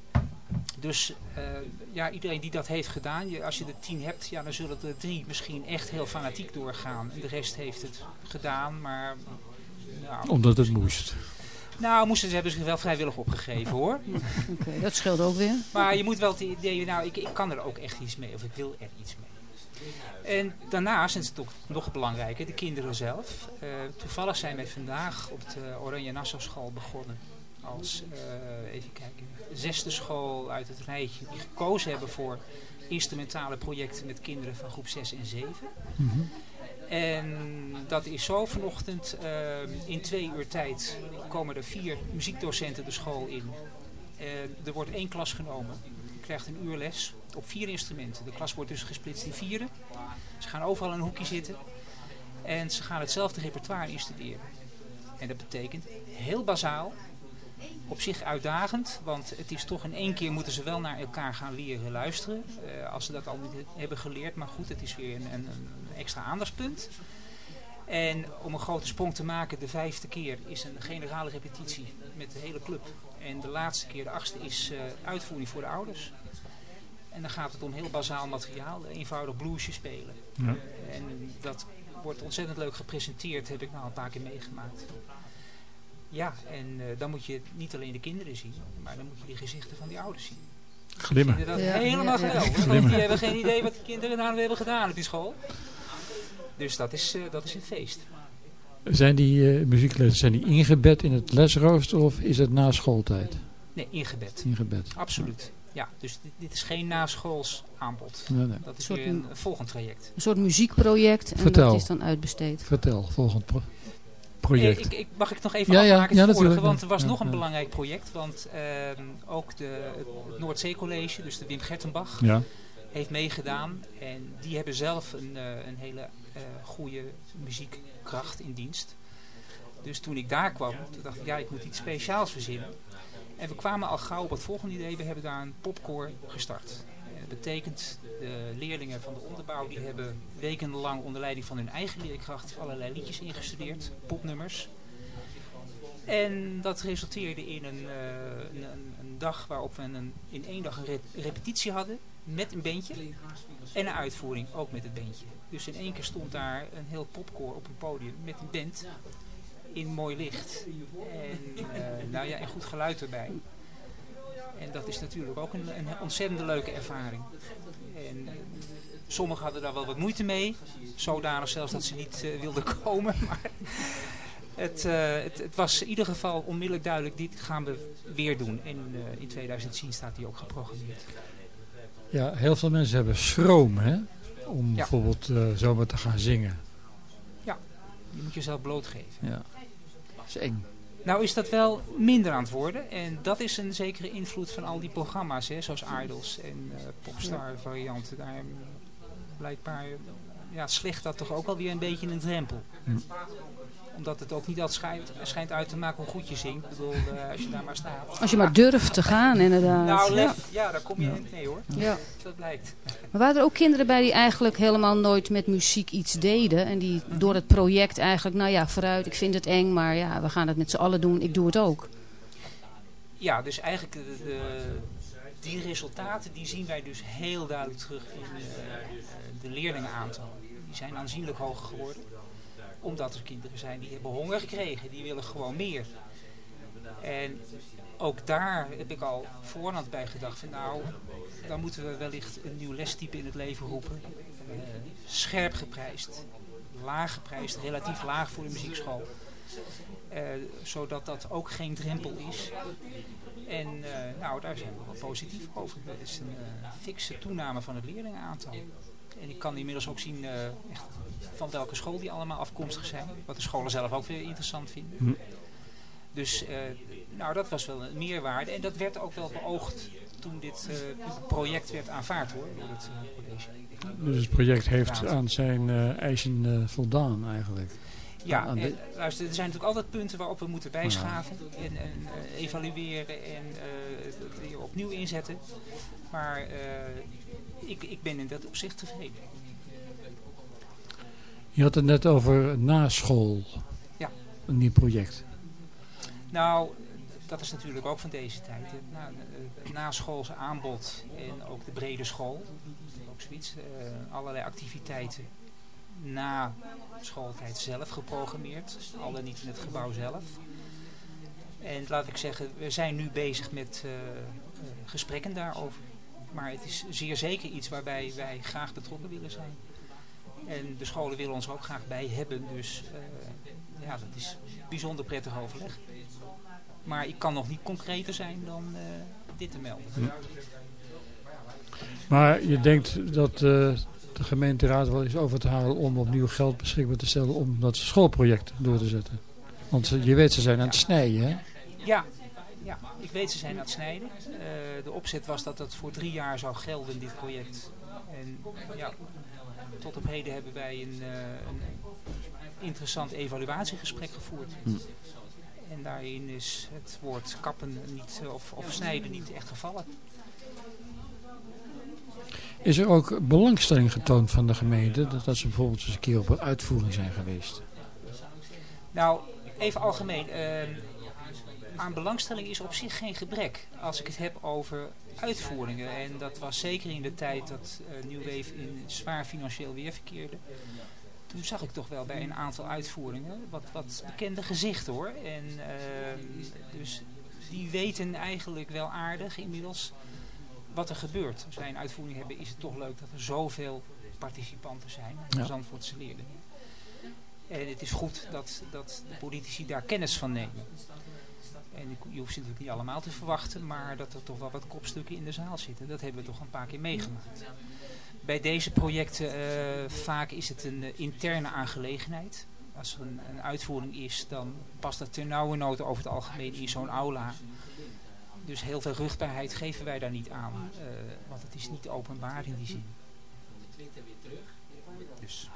dus uh, ja, iedereen die dat heeft gedaan, je, als je er tien hebt, ja, dan zullen er drie misschien echt heel fanatiek doorgaan. En de rest heeft het gedaan, maar... Nou, Omdat het moest. Nou, moesten ze hebben zich wel vrijwillig opgegeven hoor. Oké, okay, dat scheelt ook weer. Maar je moet wel het idee, nou ik, ik kan er ook echt iets mee, of ik wil er iets mee. En daarnaast is het ook nog belangrijker, de kinderen zelf. Uh, toevallig zijn wij vandaag op de Oranje Nassau school begonnen als, uh, even kijken, zesde school uit het rijtje die gekozen hebben voor instrumentale projecten met kinderen van groep 6 en 7. Mm -hmm. En dat is zo vanochtend, in twee uur tijd komen er vier muziekdocenten de school in. Er wordt één klas genomen, krijgt een uur les op vier instrumenten. De klas wordt dus gesplitst in vieren. Ze gaan overal in een hoekje zitten en ze gaan hetzelfde repertoire instuderen. En dat betekent heel bazaal op zich uitdagend, want het is toch in één keer moeten ze wel naar elkaar gaan leren luisteren. Uh, als ze dat al niet hebben geleerd, maar goed, het is weer een, een, extra aandachtspunt. En om een grote sprong te maken, de vijfde keer is een generale repetitie met de hele club. En de laatste keer, de achtste, is uh, uitvoering voor de ouders. En dan gaat het om heel bazaal materiaal, eenvoudig bluesje spelen. Ja. En dat wordt ontzettend leuk gepresenteerd, heb ik nou een paar keer meegemaakt. Ja, en uh, dan moet je niet alleen de kinderen zien, maar dan moet je die gezichten van die ouders zien. Glimmen. Dat ja, helemaal ja, geweldig. Ja. Want die hebben geen idee wat de kinderen nou hebben gedaan op die school. Dus dat is, uh, dat is een feest. Zijn die uh, muzieklessen zijn die ingebed in het lesrooster of is het na schooltijd? Nee, ingebed. Ingebed. Absoluut. Ja, dus dit, dit is geen naschools aanbod. Nee, nee. Dat is weer een, een volgend traject. Een soort muziekproject en Vertel. dat is dan uitbesteed. Vertel, volgend project. Project. Ik, ik, mag ik nog even ja, afmaken ja, ja, vorige, want er was nog een belangrijk project. Want uh, ook de, het Noordzeecollege, dus de Wim Gertenbach, heeft meegedaan. En die hebben zelf een, uh, een hele uh, goede muziekkracht in dienst. Dus toen ik daar kwam, toen dacht ik, ja, ik moet iets speciaals verzinnen. En we kwamen al gauw op het volgende idee. We hebben daar een popcore gestart. Dat betekent, de leerlingen van de onderbouw die hebben wekenlang onder leiding van hun eigen leerkracht allerlei liedjes ingestudeerd, popnummers. En dat resulteerde in een, uh, een, een dag waarop we een, in één dag een re repetitie hadden met een bandje. En een uitvoering ook met het bandje. Dus in één keer stond daar een heel popcore op een podium met een band in mooi licht. En, uh, nou ja, en goed geluid erbij. En dat is natuurlijk ook een, een ontzettend leuke ervaring. En sommigen hadden daar wel wat moeite mee. Zodanig zelfs dat ze niet uh, wilden komen. Maar het, uh, het, het, was in ieder geval onmiddellijk duidelijk, dit gaan we weer doen. En in 2010 staat die ook geprogrammeerd. Ja, heel veel mensen hebben schroom hè? om ja. bijvoorbeeld zomaar te gaan zingen. Ja, je moet jezelf blootgeven. Ja, is eng. Nou is dat wel minder aan het worden. En dat is een zekere invloed van al die programma's. Hè, zoals Idols en uh, Popstar varianten. Daar blijkbaar ja, slecht dat toch ook wel weer een beetje een drempel. Hm omdat het ook niet altijd schijnt, schijnt uit te maken hoe goed je zingt. Ik bedoel, uh, als je daar maar staat. Als je maar durft te gaan, inderdaad. Nou, lef, ja. ja, daar kom je in mee hoor. Ja. Dat blijkt. Maar waren er ook kinderen bij die eigenlijk helemaal nooit met muziek iets deden? En die door het project eigenlijk, nou ja, vooruit, ik vind het eng, maar ja, we gaan het met z'n allen doen, ik doe het ook. Ja, dus eigenlijk de, de, die resultaten, die zien wij dus heel duidelijk terug in de, de leerlingenaantal. Die zijn aanzienlijk hoger geworden omdat er kinderen zijn die hebben honger gekregen. Die willen gewoon meer. En ook daar heb ik al voorhand bij gedacht van nou, dan moeten we wellicht een nieuw lestype in het leven roepen. Scherp geprijsd, laag geprijsd, relatief laag voor de muziekschool. Uh, zodat dat ook geen drempel is. En uh, nou, daar zijn we wel positief over. Er is een fikse toename van het leerlingenaantal. En ik kan inmiddels ook zien echt van welke school die allemaal afkomstig zijn. Wat de scholen zelf ook weer interessant vinden. Hm. Dus uh, nou, dat was wel een meerwaarde. En dat werd ook wel beoogd toen dit uh, project werd aanvaard hoor, door het uh, college. Dus het project heeft aan zijn eisen voldaan eigenlijk. Ja, en, luister, er zijn natuurlijk altijd punten waarop we moeten bijschaven en, en evalueren en het weer opnieuw inzetten. Maar ik, ik ben in dat opzicht tevreden. Je had het net over naschool. Ja. Een nieuw project. Nou, dat is natuurlijk ook van deze tijd. Na, het naschoolse aanbod en ook de brede school. Ook zoiets. Allerlei activiteiten na schooltijd zelf geprogrammeerd. Al dan niet in het gebouw zelf. En laat ik zeggen, we zijn nu bezig met uh, uh, gesprekken daarover. Maar het is zeer zeker iets waarbij wij graag betrokken willen zijn. En de scholen willen ons ook graag bij hebben. Dus uh, ja, dat is bijzonder prettig overleg. Maar ik kan nog niet concreter zijn dan dit te melden. Hm. Maar je denkt dat de gemeenteraad wel is over te halen om opnieuw geld beschikbaar te stellen om dat schoolproject door te zetten. Want je weet, ze zijn aan het snijden, hè? Ja, ja, ik weet ze zijn aan het snijden. Uh, de opzet was dat dat voor drie jaar zou gelden, dit project. En ja, tot op heden hebben wij een, uh, een interessant evaluatiegesprek gevoerd. Hm. En daarin is het woord kappen niet, of, of snijden niet echt gevallen. Is er ook belangstelling getoond van de gemeente dat, ze bijvoorbeeld eens een keer op een uitvoering zijn geweest? Nou, even algemeen. Uh, aan belangstelling is op zich geen gebrek. Als ik het heb over uitvoeringen. En dat was zeker in de tijd dat uh, New Wave in zwaar financieel weer verkeerde. Toen zag ik toch wel bij een aantal uitvoeringen wat, bekende gezichten hoor. En uh, dus die weten eigenlijk wel aardig inmiddels wat er gebeurt. Als wij een uitvoering hebben is het toch leuk dat er zoveel participanten zijn. Ja. Zandvoortse leerlingen. En het is goed dat, dat de politici daar kennis van nemen. En je hoeft ze natuurlijk niet allemaal te verwachten, maar dat er toch wel wat kopstukken in de zaal zitten. Dat hebben we toch een paar keer meegemaakt. Bij deze projecten uh, vaak is het een uh, interne aangelegenheid. Als er een, een, uitvoering is, dan past dat ter nauwe nood over het algemeen in zo'n aula. Dus heel veel rugbaarheid geven wij daar niet aan, uh, want het is niet openbaar in die zin. Dus.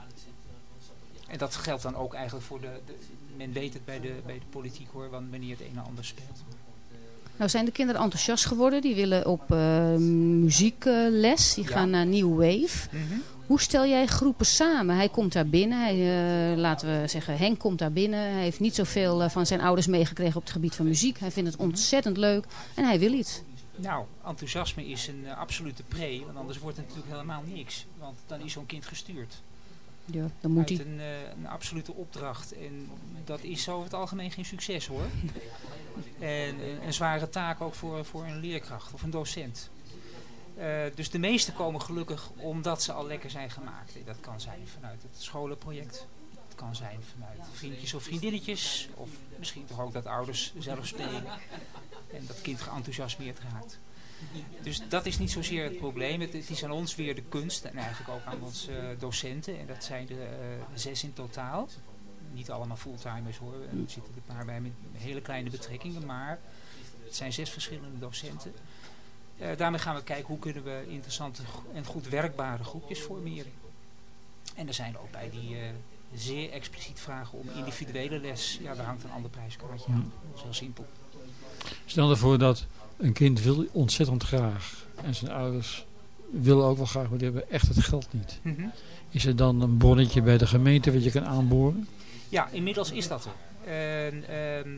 En dat geldt dan ook eigenlijk voor de, de men weet het bij de, bij de politiek hoor, wanneer het een en ander speelt. Nou zijn de kinderen enthousiast geworden. Die willen op uh, muziekles. die ja. gaan naar New Wave. Mm -hmm. Hoe stel jij groepen samen? Hij komt daar binnen. Hij, uh, laten we zeggen, Henk komt daar binnen. Hij heeft niet zoveel uh, van zijn ouders meegekregen op het gebied van muziek. Hij vindt het ontzettend leuk. En hij wil iets. Nou, enthousiasme is een absolute pre. Want anders wordt het natuurlijk helemaal niks. Want dan is zo'n kind gestuurd. Ja, dan moet hij. een, eh, een absolute opdracht. En dat is over het algemeen geen succes hoor. en een, een zware taak ook voor, voor een leerkracht of een docent. Eh, dus de meeste komen gelukkig omdat ze al lekker zijn gemaakt. Dat kan zijn vanuit het scholenproject. Het kan zijn vanuit vriendjes of vriendinnetjes. Of misschien toch ook dat ouders zelf spelen. En dat kind geenthousiasmeerd raakt. Dus dat is niet zozeer het probleem. Het, het is aan ons weer de kunst. En eigenlijk ook aan onze eh, docenten. En dat zijn er eh, zes in totaal. Niet allemaal fulltimers hoor. Er zitten er een paar bij met hele kleine betrekkingen. Maar het zijn zes verschillende docenten. Eh, daarmee gaan we kijken hoe kunnen we interessante en goed werkbare groepjes formeren. En er zijn ook bij die eh, zeer expliciet vragen om individuele les. Ja, daar hangt een ander prijskaartje aan. Dat is heel simpel. Stel ervoor dat een kind wil ontzettend graag. En zijn ouders willen ook wel graag, maar die hebben echt het geld niet. Mhm. Is er dan een bronnetje bij de gemeente wat je kan aanboren? Ja, inmiddels is dat er. En, ehm,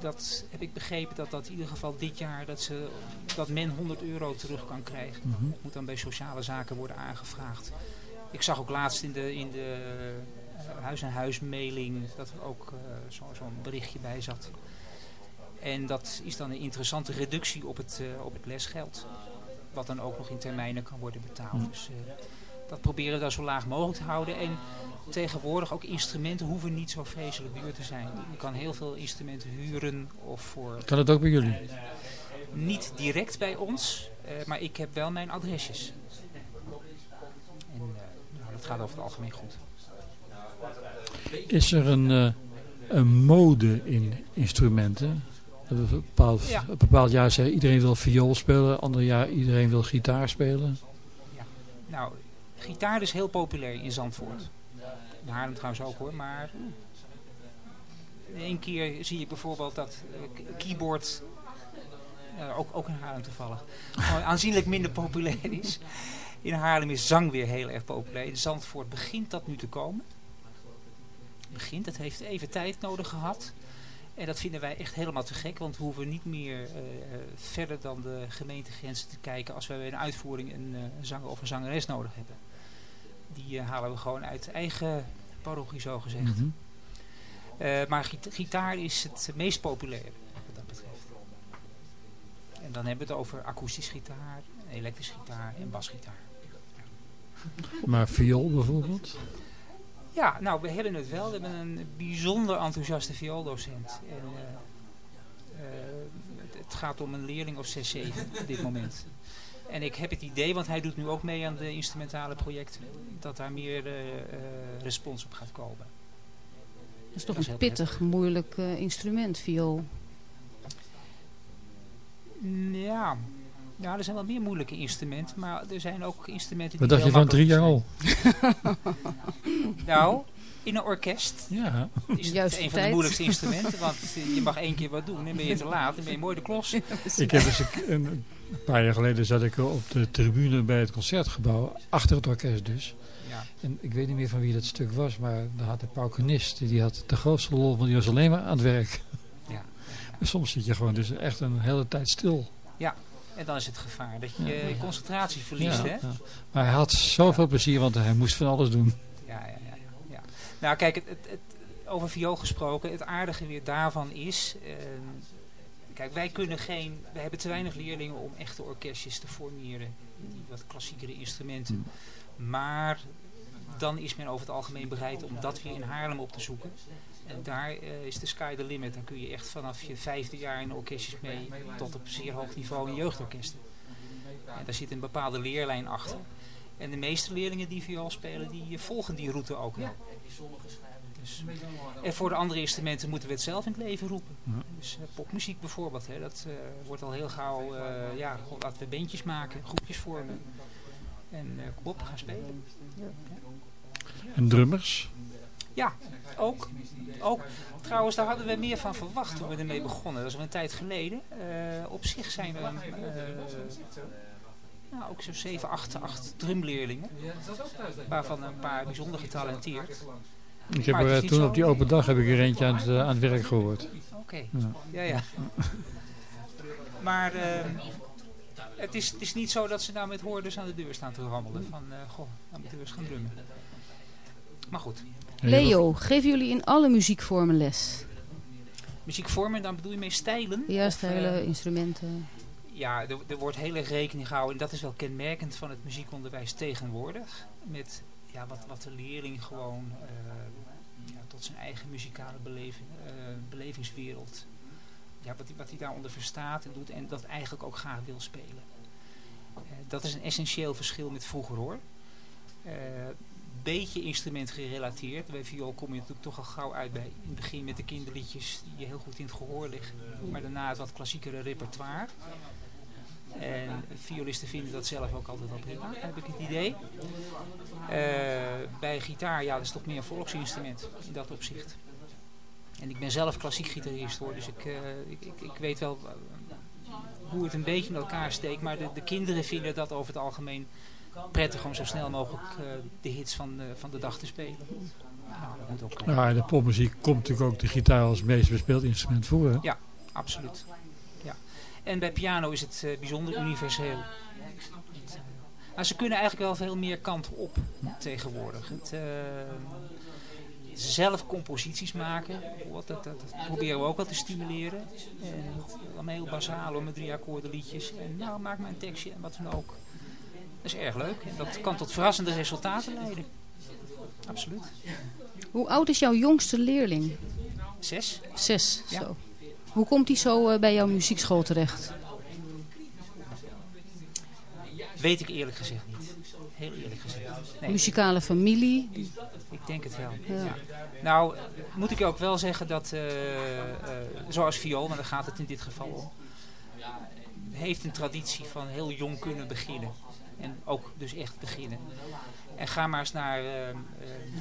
dat heb ik begrepen dat dat in ieder geval dit jaar dat, ze, dat men 100 euro terug kan krijgen. Mhm. Moet dan bij sociale zaken worden aangevraagd. Ik zag ook laatst in de, in de eh, huis-aan-huis mailing dat er ook eh, zo- zo'n berichtje bij zat. En dat is dan een interessante reductie op het, eh, op het lesgeld. Wat dan ook nog in termijnen kan worden betaald. Mhm. Dus eh, dat proberen we daar zo laag mogelijk te houden. En tegenwoordig ook instrumenten hoeven niet zo vreselijk duur te zijn. Je kan heel veel instrumenten huren of voor... Kan het ook bij jullie? Niet direct bij ons, eh, maar ik heb wel mijn adresjes. En eh, nou, dat gaat over het algemeen goed. Is er een, eh, een mode in instrumenten? Dat we Een bepaald, Ja. een bepaald jaar zeggen iedereen wil viool spelen, ander jaar iedereen wil gitaar spelen. Nou, gitaar is heel populair in Zandvoort. In Haarlem trouwens ook hoor, maar... Eén keer zie je bijvoorbeeld dat eh, keyboard, eh, ook, ook in Haarlem toevallig, aanzienlijk minder populair is. In Haarlem is zang weer heel erg populair. In Zandvoort begint dat nu te komen. Begint, het heeft even tijd nodig gehad. En dat vinden wij echt helemaal te gek, want we hoeven niet meer eh, verder dan de gemeentegrenzen te kijken als wij bij een uitvoering een, een zanger of een zangeres nodig hebben. Die eh, halen we gewoon uit eigen parochie zo gezegd. Mhm. Eh, maar gita- gitaar is het meest populair wat dat betreft. En dan hebben we het over akoestisch gitaar, elektrisch gitaar en basgitaar. Maar viool bijvoorbeeld? Ja, nou, we hebben het wel. We hebben een bijzonder enthousiaste viooldocent. En, eh, het, het gaat om een leerling of 6, 7 op dit moment. En ik heb het idee, want hij doet nu ook mee aan de instrumentale projecten, dat daar meer eh, eh, respons op gaat komen. Dat is toch Dat een heel pittig, moeilijk eh, instrument, viool. Ja. ja, er zijn wel meer moeilijke instrumenten, maar er zijn ook instrumenten Wat die dacht je van drie jaar al? Nou, in een orkest Ja. is het een van de moeilijkste instrumenten, want je mag één keer wat doen en ben je te laat, dan ben je mooi de klos. Ik heb een, een paar jaar geleden zat ik op de tribune bij het concertgebouw, achter het orkest dus. Ja. En ik weet niet meer van wie dat stuk was, maar daar had de paukenist, die had de grootste lol, want die was alleen maar aan het werk. Ja. Maar soms zit je gewoon dus echt een hele tijd stil. Ja, en dan is het gevaar dat je Ja. je concentratie verliest. Hè? Maar hij had zoveel plezier, want hij moest van alles doen. Ja, ja, ja, ja. Nou, kijk, het, het, het, over viool gesproken, het aardige weer daarvan is... ehm, kijk, wij kunnen geen... We hebben te weinig leerlingen om echte orkestjes te formeren. Die wat klassiekere instrumenten. Maar dan is men over het algemeen bereid om dat weer in Haarlem op te zoeken. En daar eh, is de sky the limit. Dan kun je echt vanaf je vijfde jaar in orkestjes mee tot op zeer hoog niveau in jeugdorkesten. En daar zit een bepaalde leerlijn achter. En de meeste leerlingen die viool spelen, die eh, volgen die route ook wel. Dus, en voor de andere instrumenten moeten we het zelf in het leven roepen. Ja. Dus eh, popmuziek bijvoorbeeld, hè, dat eh, wordt al heel gauw, eh, ja, gewoon laten we bandjes maken, groepjes vormen. En eh op, gaan spelen. En drummers? Ja, ook. ook. Trouwens, daar hadden we meer van verwacht toen we ermee begonnen. Dat is al een tijd geleden. Eh, op zich zijn eh, nou, ook zo'n 7, 8, 8 drumleerlingen. Waarvan een paar bijzonder getalenteerd. Ik heb er, niet toen op die open dag heb ik er eentje aan het, eh, aan het werk gehoord. Oké, Ja. ja, ja. Maar eh, het, is, het is niet zo dat ze nou met hoorders aan de deur staan te rammelen. Van, eh, goh, nou moeten we eens gaan drummen. Maar goed. Leo, geven jullie in alle muziekvormen les? Muziekvormen, dan bedoel je mee stijlen? Ja, Of, stijlen, eh, instrumenten. Ja, er, er wordt heel erg rekening gehouden. En dat is wel kenmerkend van het muziekonderwijs tegenwoordig. Met ja, wat, wat de leerling gewoon eh, ja, tot zijn eigen muzikale beleving, eh, belevingswereld. Ja, wat, hij- wat hij daaronder verstaat en doet. En dat eigenlijk ook graag wil spelen. Eh, dat is een essentieel verschil met vroeger hoor. Beetje instrument gerelateerd. Bij viool kom je natuurlijk toch al gauw uit bij in het begin met de kinderliedjes die je heel goed in het gehoor liggen. Maar daarna het wat klassiekere repertoire. En violisten vinden dat zelf ook altijd wel prima, heb ik het idee. Eh, bij gitaar, ja, dat is toch meer een volksinstrument in dat opzicht. En ik ben zelf klassiek gitarist hoor, dus ik, eh, ik, ik, ik weet wel eh, hoe het een beetje in elkaar steekt. Maar de, de kinderen vinden dat over het algemeen prettig om zo snel mogelijk de hits van, de- van de dag te spelen. Nou, dat moet ook in de popmuziek komt natuurlijk ook de gitaar als meest bespeeld instrument voor. Hè? Ja, absoluut. En bij piano is het eh, bijzonder universeel. Eh, maar ze kunnen eigenlijk wel veel meer kanten op tegenwoordig. Het, eh, zelf composities maken, dat, dat, dat proberen we ook wel te stimuleren. En dan heel basaal hoor, met drie akkoorden liedjes. En nou, maak maar een tekstje en wat dan ook. Dat is erg leuk. En dat kan tot verrassende resultaten leiden. Absoluut. Hoe oud is jouw jongste leerling? Zes. Zes, Ja. zo. Hoe komt hij zo eh, bij jouw muziekschool terecht? Weet ik eerlijk gezegd niet. Heel eerlijk gezegd. Nee. Muzikale familie? Ik denk het wel. Ja. Nou, moet ik ook wel zeggen dat, eh, eh, zoals viool, maar daar gaat het in dit geval om, heeft een traditie van heel jong kunnen beginnen. En ook dus echt beginnen. En ga maar eens naar, eh,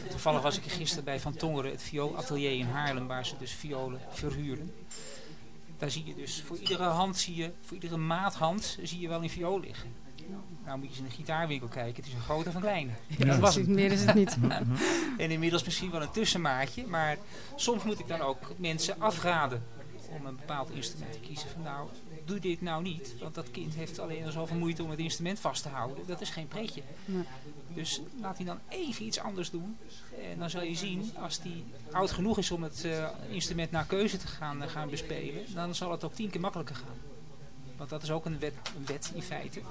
toevallig was ik gisteren bij Van Tongeren, het violatelier in Haarlem, waar ze dus violen verhuren. Daar zie je dus, voor iedere hand zie je, voor iedere maathand zie je wel een viool liggen. Nou moet je eens in een gitaarwinkel kijken, het is een grote of een kleine. Ja, dat was het. meer is het niet. en inmiddels misschien wel een tussenmaatje, maar soms moet ik dan ook mensen afraden om een bepaald instrument te kiezen. Van nou, doe dit nou niet, want dat kind heeft alleen al zoveel moeite om het instrument vast te houden. Dat is geen pretje. Nee. Dus laat hij dan even iets anders doen. En dan zal je zien, als hij oud genoeg is om het eh, instrument naar keuze te gaan, eh, gaan bespelen, dan zal het ook tien keer makkelijker gaan. Want dat is ook een wet, een wet in feite,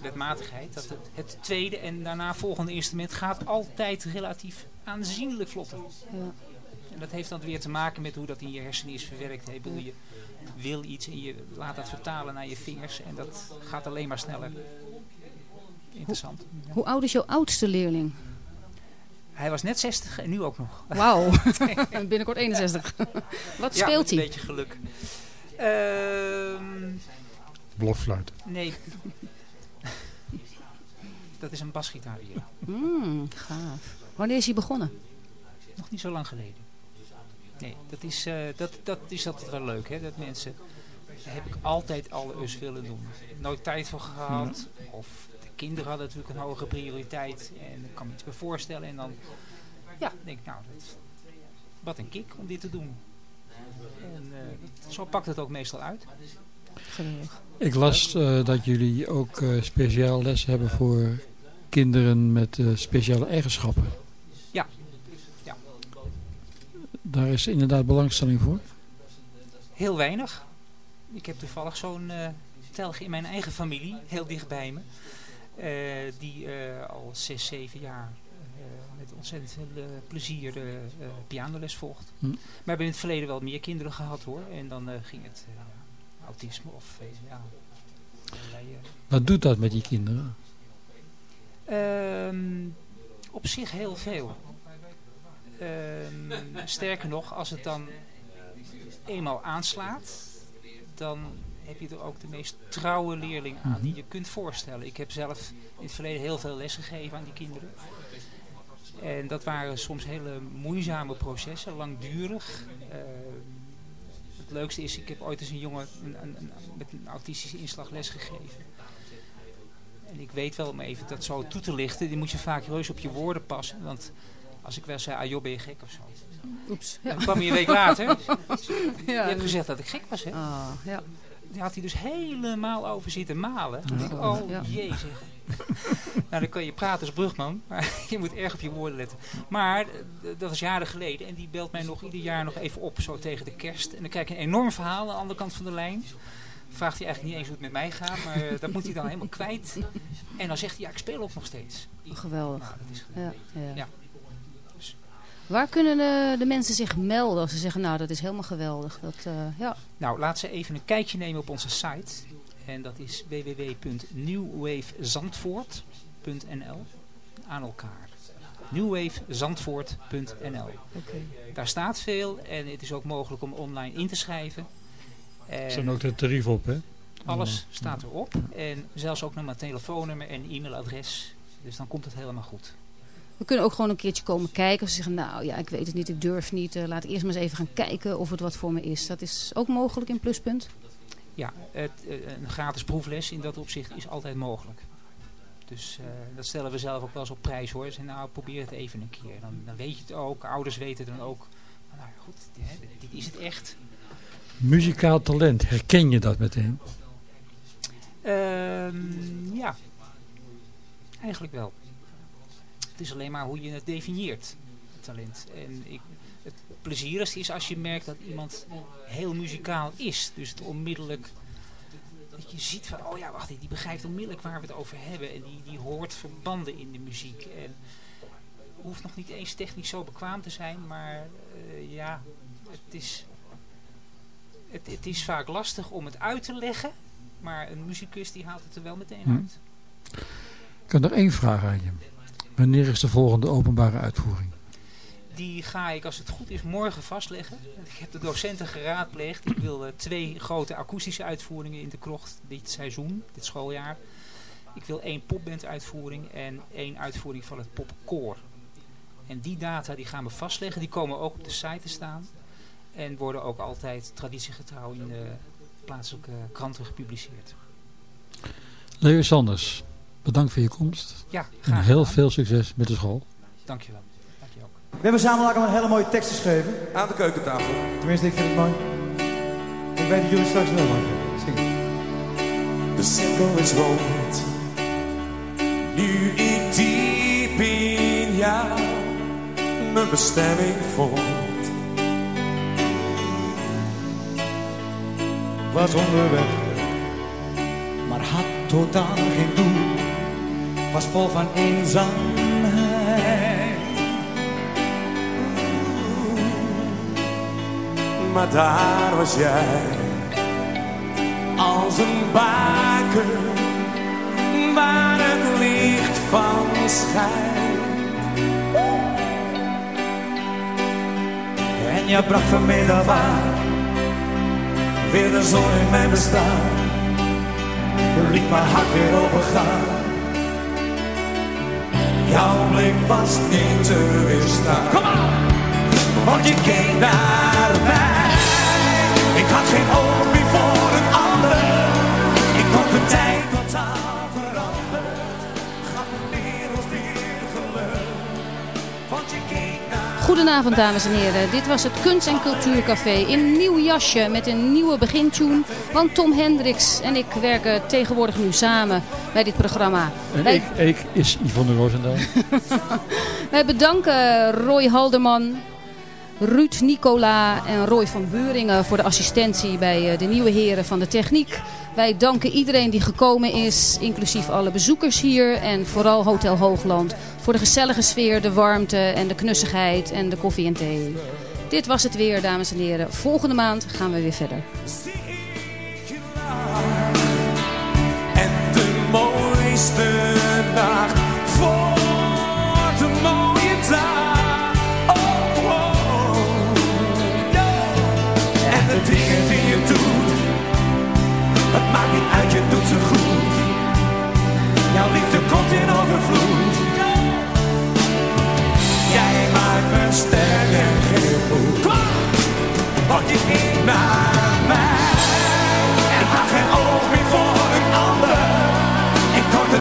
wetmatigheid. Dat het, het tweede en daarna volgende instrument gaat altijd relatief aanzienlijk vlotter. Ja. En dat heeft dan weer te maken met hoe dat in je hersenen is verwerkt. Bedoel, Je wil iets en je laat dat vertalen naar je vingers en dat gaat alleen maar sneller. Interessant. Hoe oud is jouw oudste leerling? Hij was net 60 en nu ook nog. Wauw, binnenkort 61. Wat Ja, speelt met een hij? beetje geluk. Ehm, Blokfluit. nee. dat is een basgitaar hier. Hmm, gaaf. Wanneer is hij begonnen? Nog niet zo lang geleden. Nee, dat is, eh, dat, dat is altijd wel leuk, hè? Dat mensen... Daar heb ik altijd alle us willen doen. Nooit tijd voor gehad. Of de kinderen hadden natuurlijk een hogere prioriteit. En ik kan me iets bij voorstellen. En dan... Ja, denk ik, nou, dat, wat een kick om dit te doen. En eh, zo pakt het ook meestal uit. Geweldig. Ik las eh, dat jullie ook eh, speciaal les hebben voor kinderen met eh, speciale eigenschappen. Daar is inderdaad belangstelling voor. Heel weinig. Ik heb toevallig zo'n eh telg in mijn eigen familie, heel dicht bij me. eh, die eh, al zes, zeven jaar met ontzettend veel plezier pianoles volgt. Hm. Maar we hebben in het verleden wel meer kinderen gehad hoor. En dan ging het autisme of ja, allerlei, Wat doet dat met die kinderen? Ehm, op zich heel veel. Ehm, sterker nog, als het dan eenmaal aanslaat, dan heb je er ook de meest trouwe leerling aan die je kunt voorstellen. Ik heb zelf in het verleden heel veel les gegeven aan die kinderen. En dat waren soms hele moeizame processen, langdurig. Ehm, het leukste is, ik heb ooit eens een jongen een, een, een- met een autistische inslag les gegeven. En ik weet wel om even dat zo toe te lichten, die moet je vaak reus op je woorden passen. Want als ik wel zei, ah joh, ben je gek of zo. Oeps. Dan kwam hij een week later. Ja, je hebt gezegd dat ik gek was, hè? Ah, ja. daar had hij dus helemaal over zitten malen. Dan denk ik, oh Ja. jee zeg. nou, dan kan je praten als brugman, maar je moet erg op je woorden letten. Maar eh, dat was jaren geleden en die belt mij nog ieder jaar nog even op, zo tegen de kerst. En dan krijg ik een enorm verhaal aan de andere kant van de lijn. Vraagt hij eigenlijk niet eens hoe het met mij gaat, maar eh, dat moet hij dan helemaal kwijt. En dan zegt hij, ja, ik speel ook nog steeds. Geweldig. Nou, dat is Ja, ja. Ja. Waar kunnen de, de mensen zich melden als ze zeggen, nou dat is helemaal geweldig. Dat, eh, ja. Nou, laat ze even een kijkje nemen op onze site. En dat is www.newwavezandvoort.nl Aan elkaar. newwavezandvoort.nl Oké. Daar staat veel en het is ook mogelijk om online in te schrijven. Er En staan ook de tarief op, hè? alles staat erop. En zelfs ook nog mijn telefoonnummer en e-mailadres. Dus dan komt het helemaal goed. We kunnen ook gewoon een keertje komen kijken. Als ze zeggen, nou ja, ik weet het niet, ik durf niet. eh, laat ik eerst maar eens even gaan kijken of het wat voor me is. Dat is ook mogelijk in Pluspunt. Ja, het, eh, een gratis proefles in dat opzicht is altijd mogelijk. Dus eh, dat stellen we zelf ook wel eens op prijs hoor. Zeg, nou, probeer het even een keer. Dan, dan weet je het ook. Ouders weten dan ook. Nou ja, goed, dit is het echt. Muzikaal talent, herken je dat meteen? Ehm, ja, eigenlijk wel. Het is alleen maar hoe je het definieert, het talent. En ik, het plezierigste is als je merkt dat iemand heel muzikaal is. Dus het onmiddellijk, dat je ziet van, oh ja, wacht, die begrijpt onmiddellijk waar we het over hebben. En die, die hoort verbanden in de muziek. En hoeft nog niet eens technisch zo bekwaam te zijn, maar eh, ja, het is, het, het is vaak lastig om het uit te leggen. Maar een muzikus die haalt het er wel meteen Hm. uit. Ik heb nog één vraag aan je. Wanneer is de volgende openbare uitvoering? Die ga ik, als het goed is, morgen vastleggen. Ik heb de docenten geraadpleegd. Ik wil twee grote akoestische uitvoeringen in de krocht dit seizoen, dit schooljaar. Ik wil één popband uitvoering en één uitvoering van het popkoor. En die data die gaan we vastleggen. Die komen ook op de site te staan. En worden ook altijd traditiegetrouw in de plaatselijke kranten gepubliceerd. Leo Sanders, bedankt voor je komst. Ja, En heel veel succes met de school. Dankjewel. Dank je ook. We hebben samen allemaal een hele mooie tekst geschreven. Aan de keukentafel. Tenminste, ik vind het mooi. Ik weet dat jullie straks wel mooi vinden. Zing. De cirkel is rond. Nu ik diep in jou mijn bestemming vond. Was onderweg, maar had totaal geen doel. Was vol van eenzaamheid. Maar daar was jij. Als een baken waar het licht van schijnt. En jij bracht vanmiddag aan weer de zon in mijn bestaan. Liet mijn hart weer opengaan. Jouw blik was niet te weerstaan. Kom on! Want je keek naar mij. Ik had geen oog Goedenavond dames en heren, dit was het Kunst- en Cultuurcafé in een nieuw jasje met een nieuwe begintune. Want Tom Hendricks en ik werken tegenwoordig nu samen bij dit programma. En Wij, ik, ik is Yvonne Roosendaal. wij bedanken Roy Halderman, Ruud Nicola en Roy van Beuringen voor de assistentie bij eh, de nieuwe heren van de techniek. Wij danken iedereen die gekomen is, inclusief alle bezoekers hier en vooral Hotel Hoogland voor de gezellige sfeer, de warmte en de knussigheid en de koffie en thee. Dit was het weer, dames en heren. Volgende maand gaan we weer verder. En de mooiste nacht het maakt niet uit, je doet ze goed. Jouw liefde komt in overvloed. Jij maakt me sterk en geel. Want je ging naar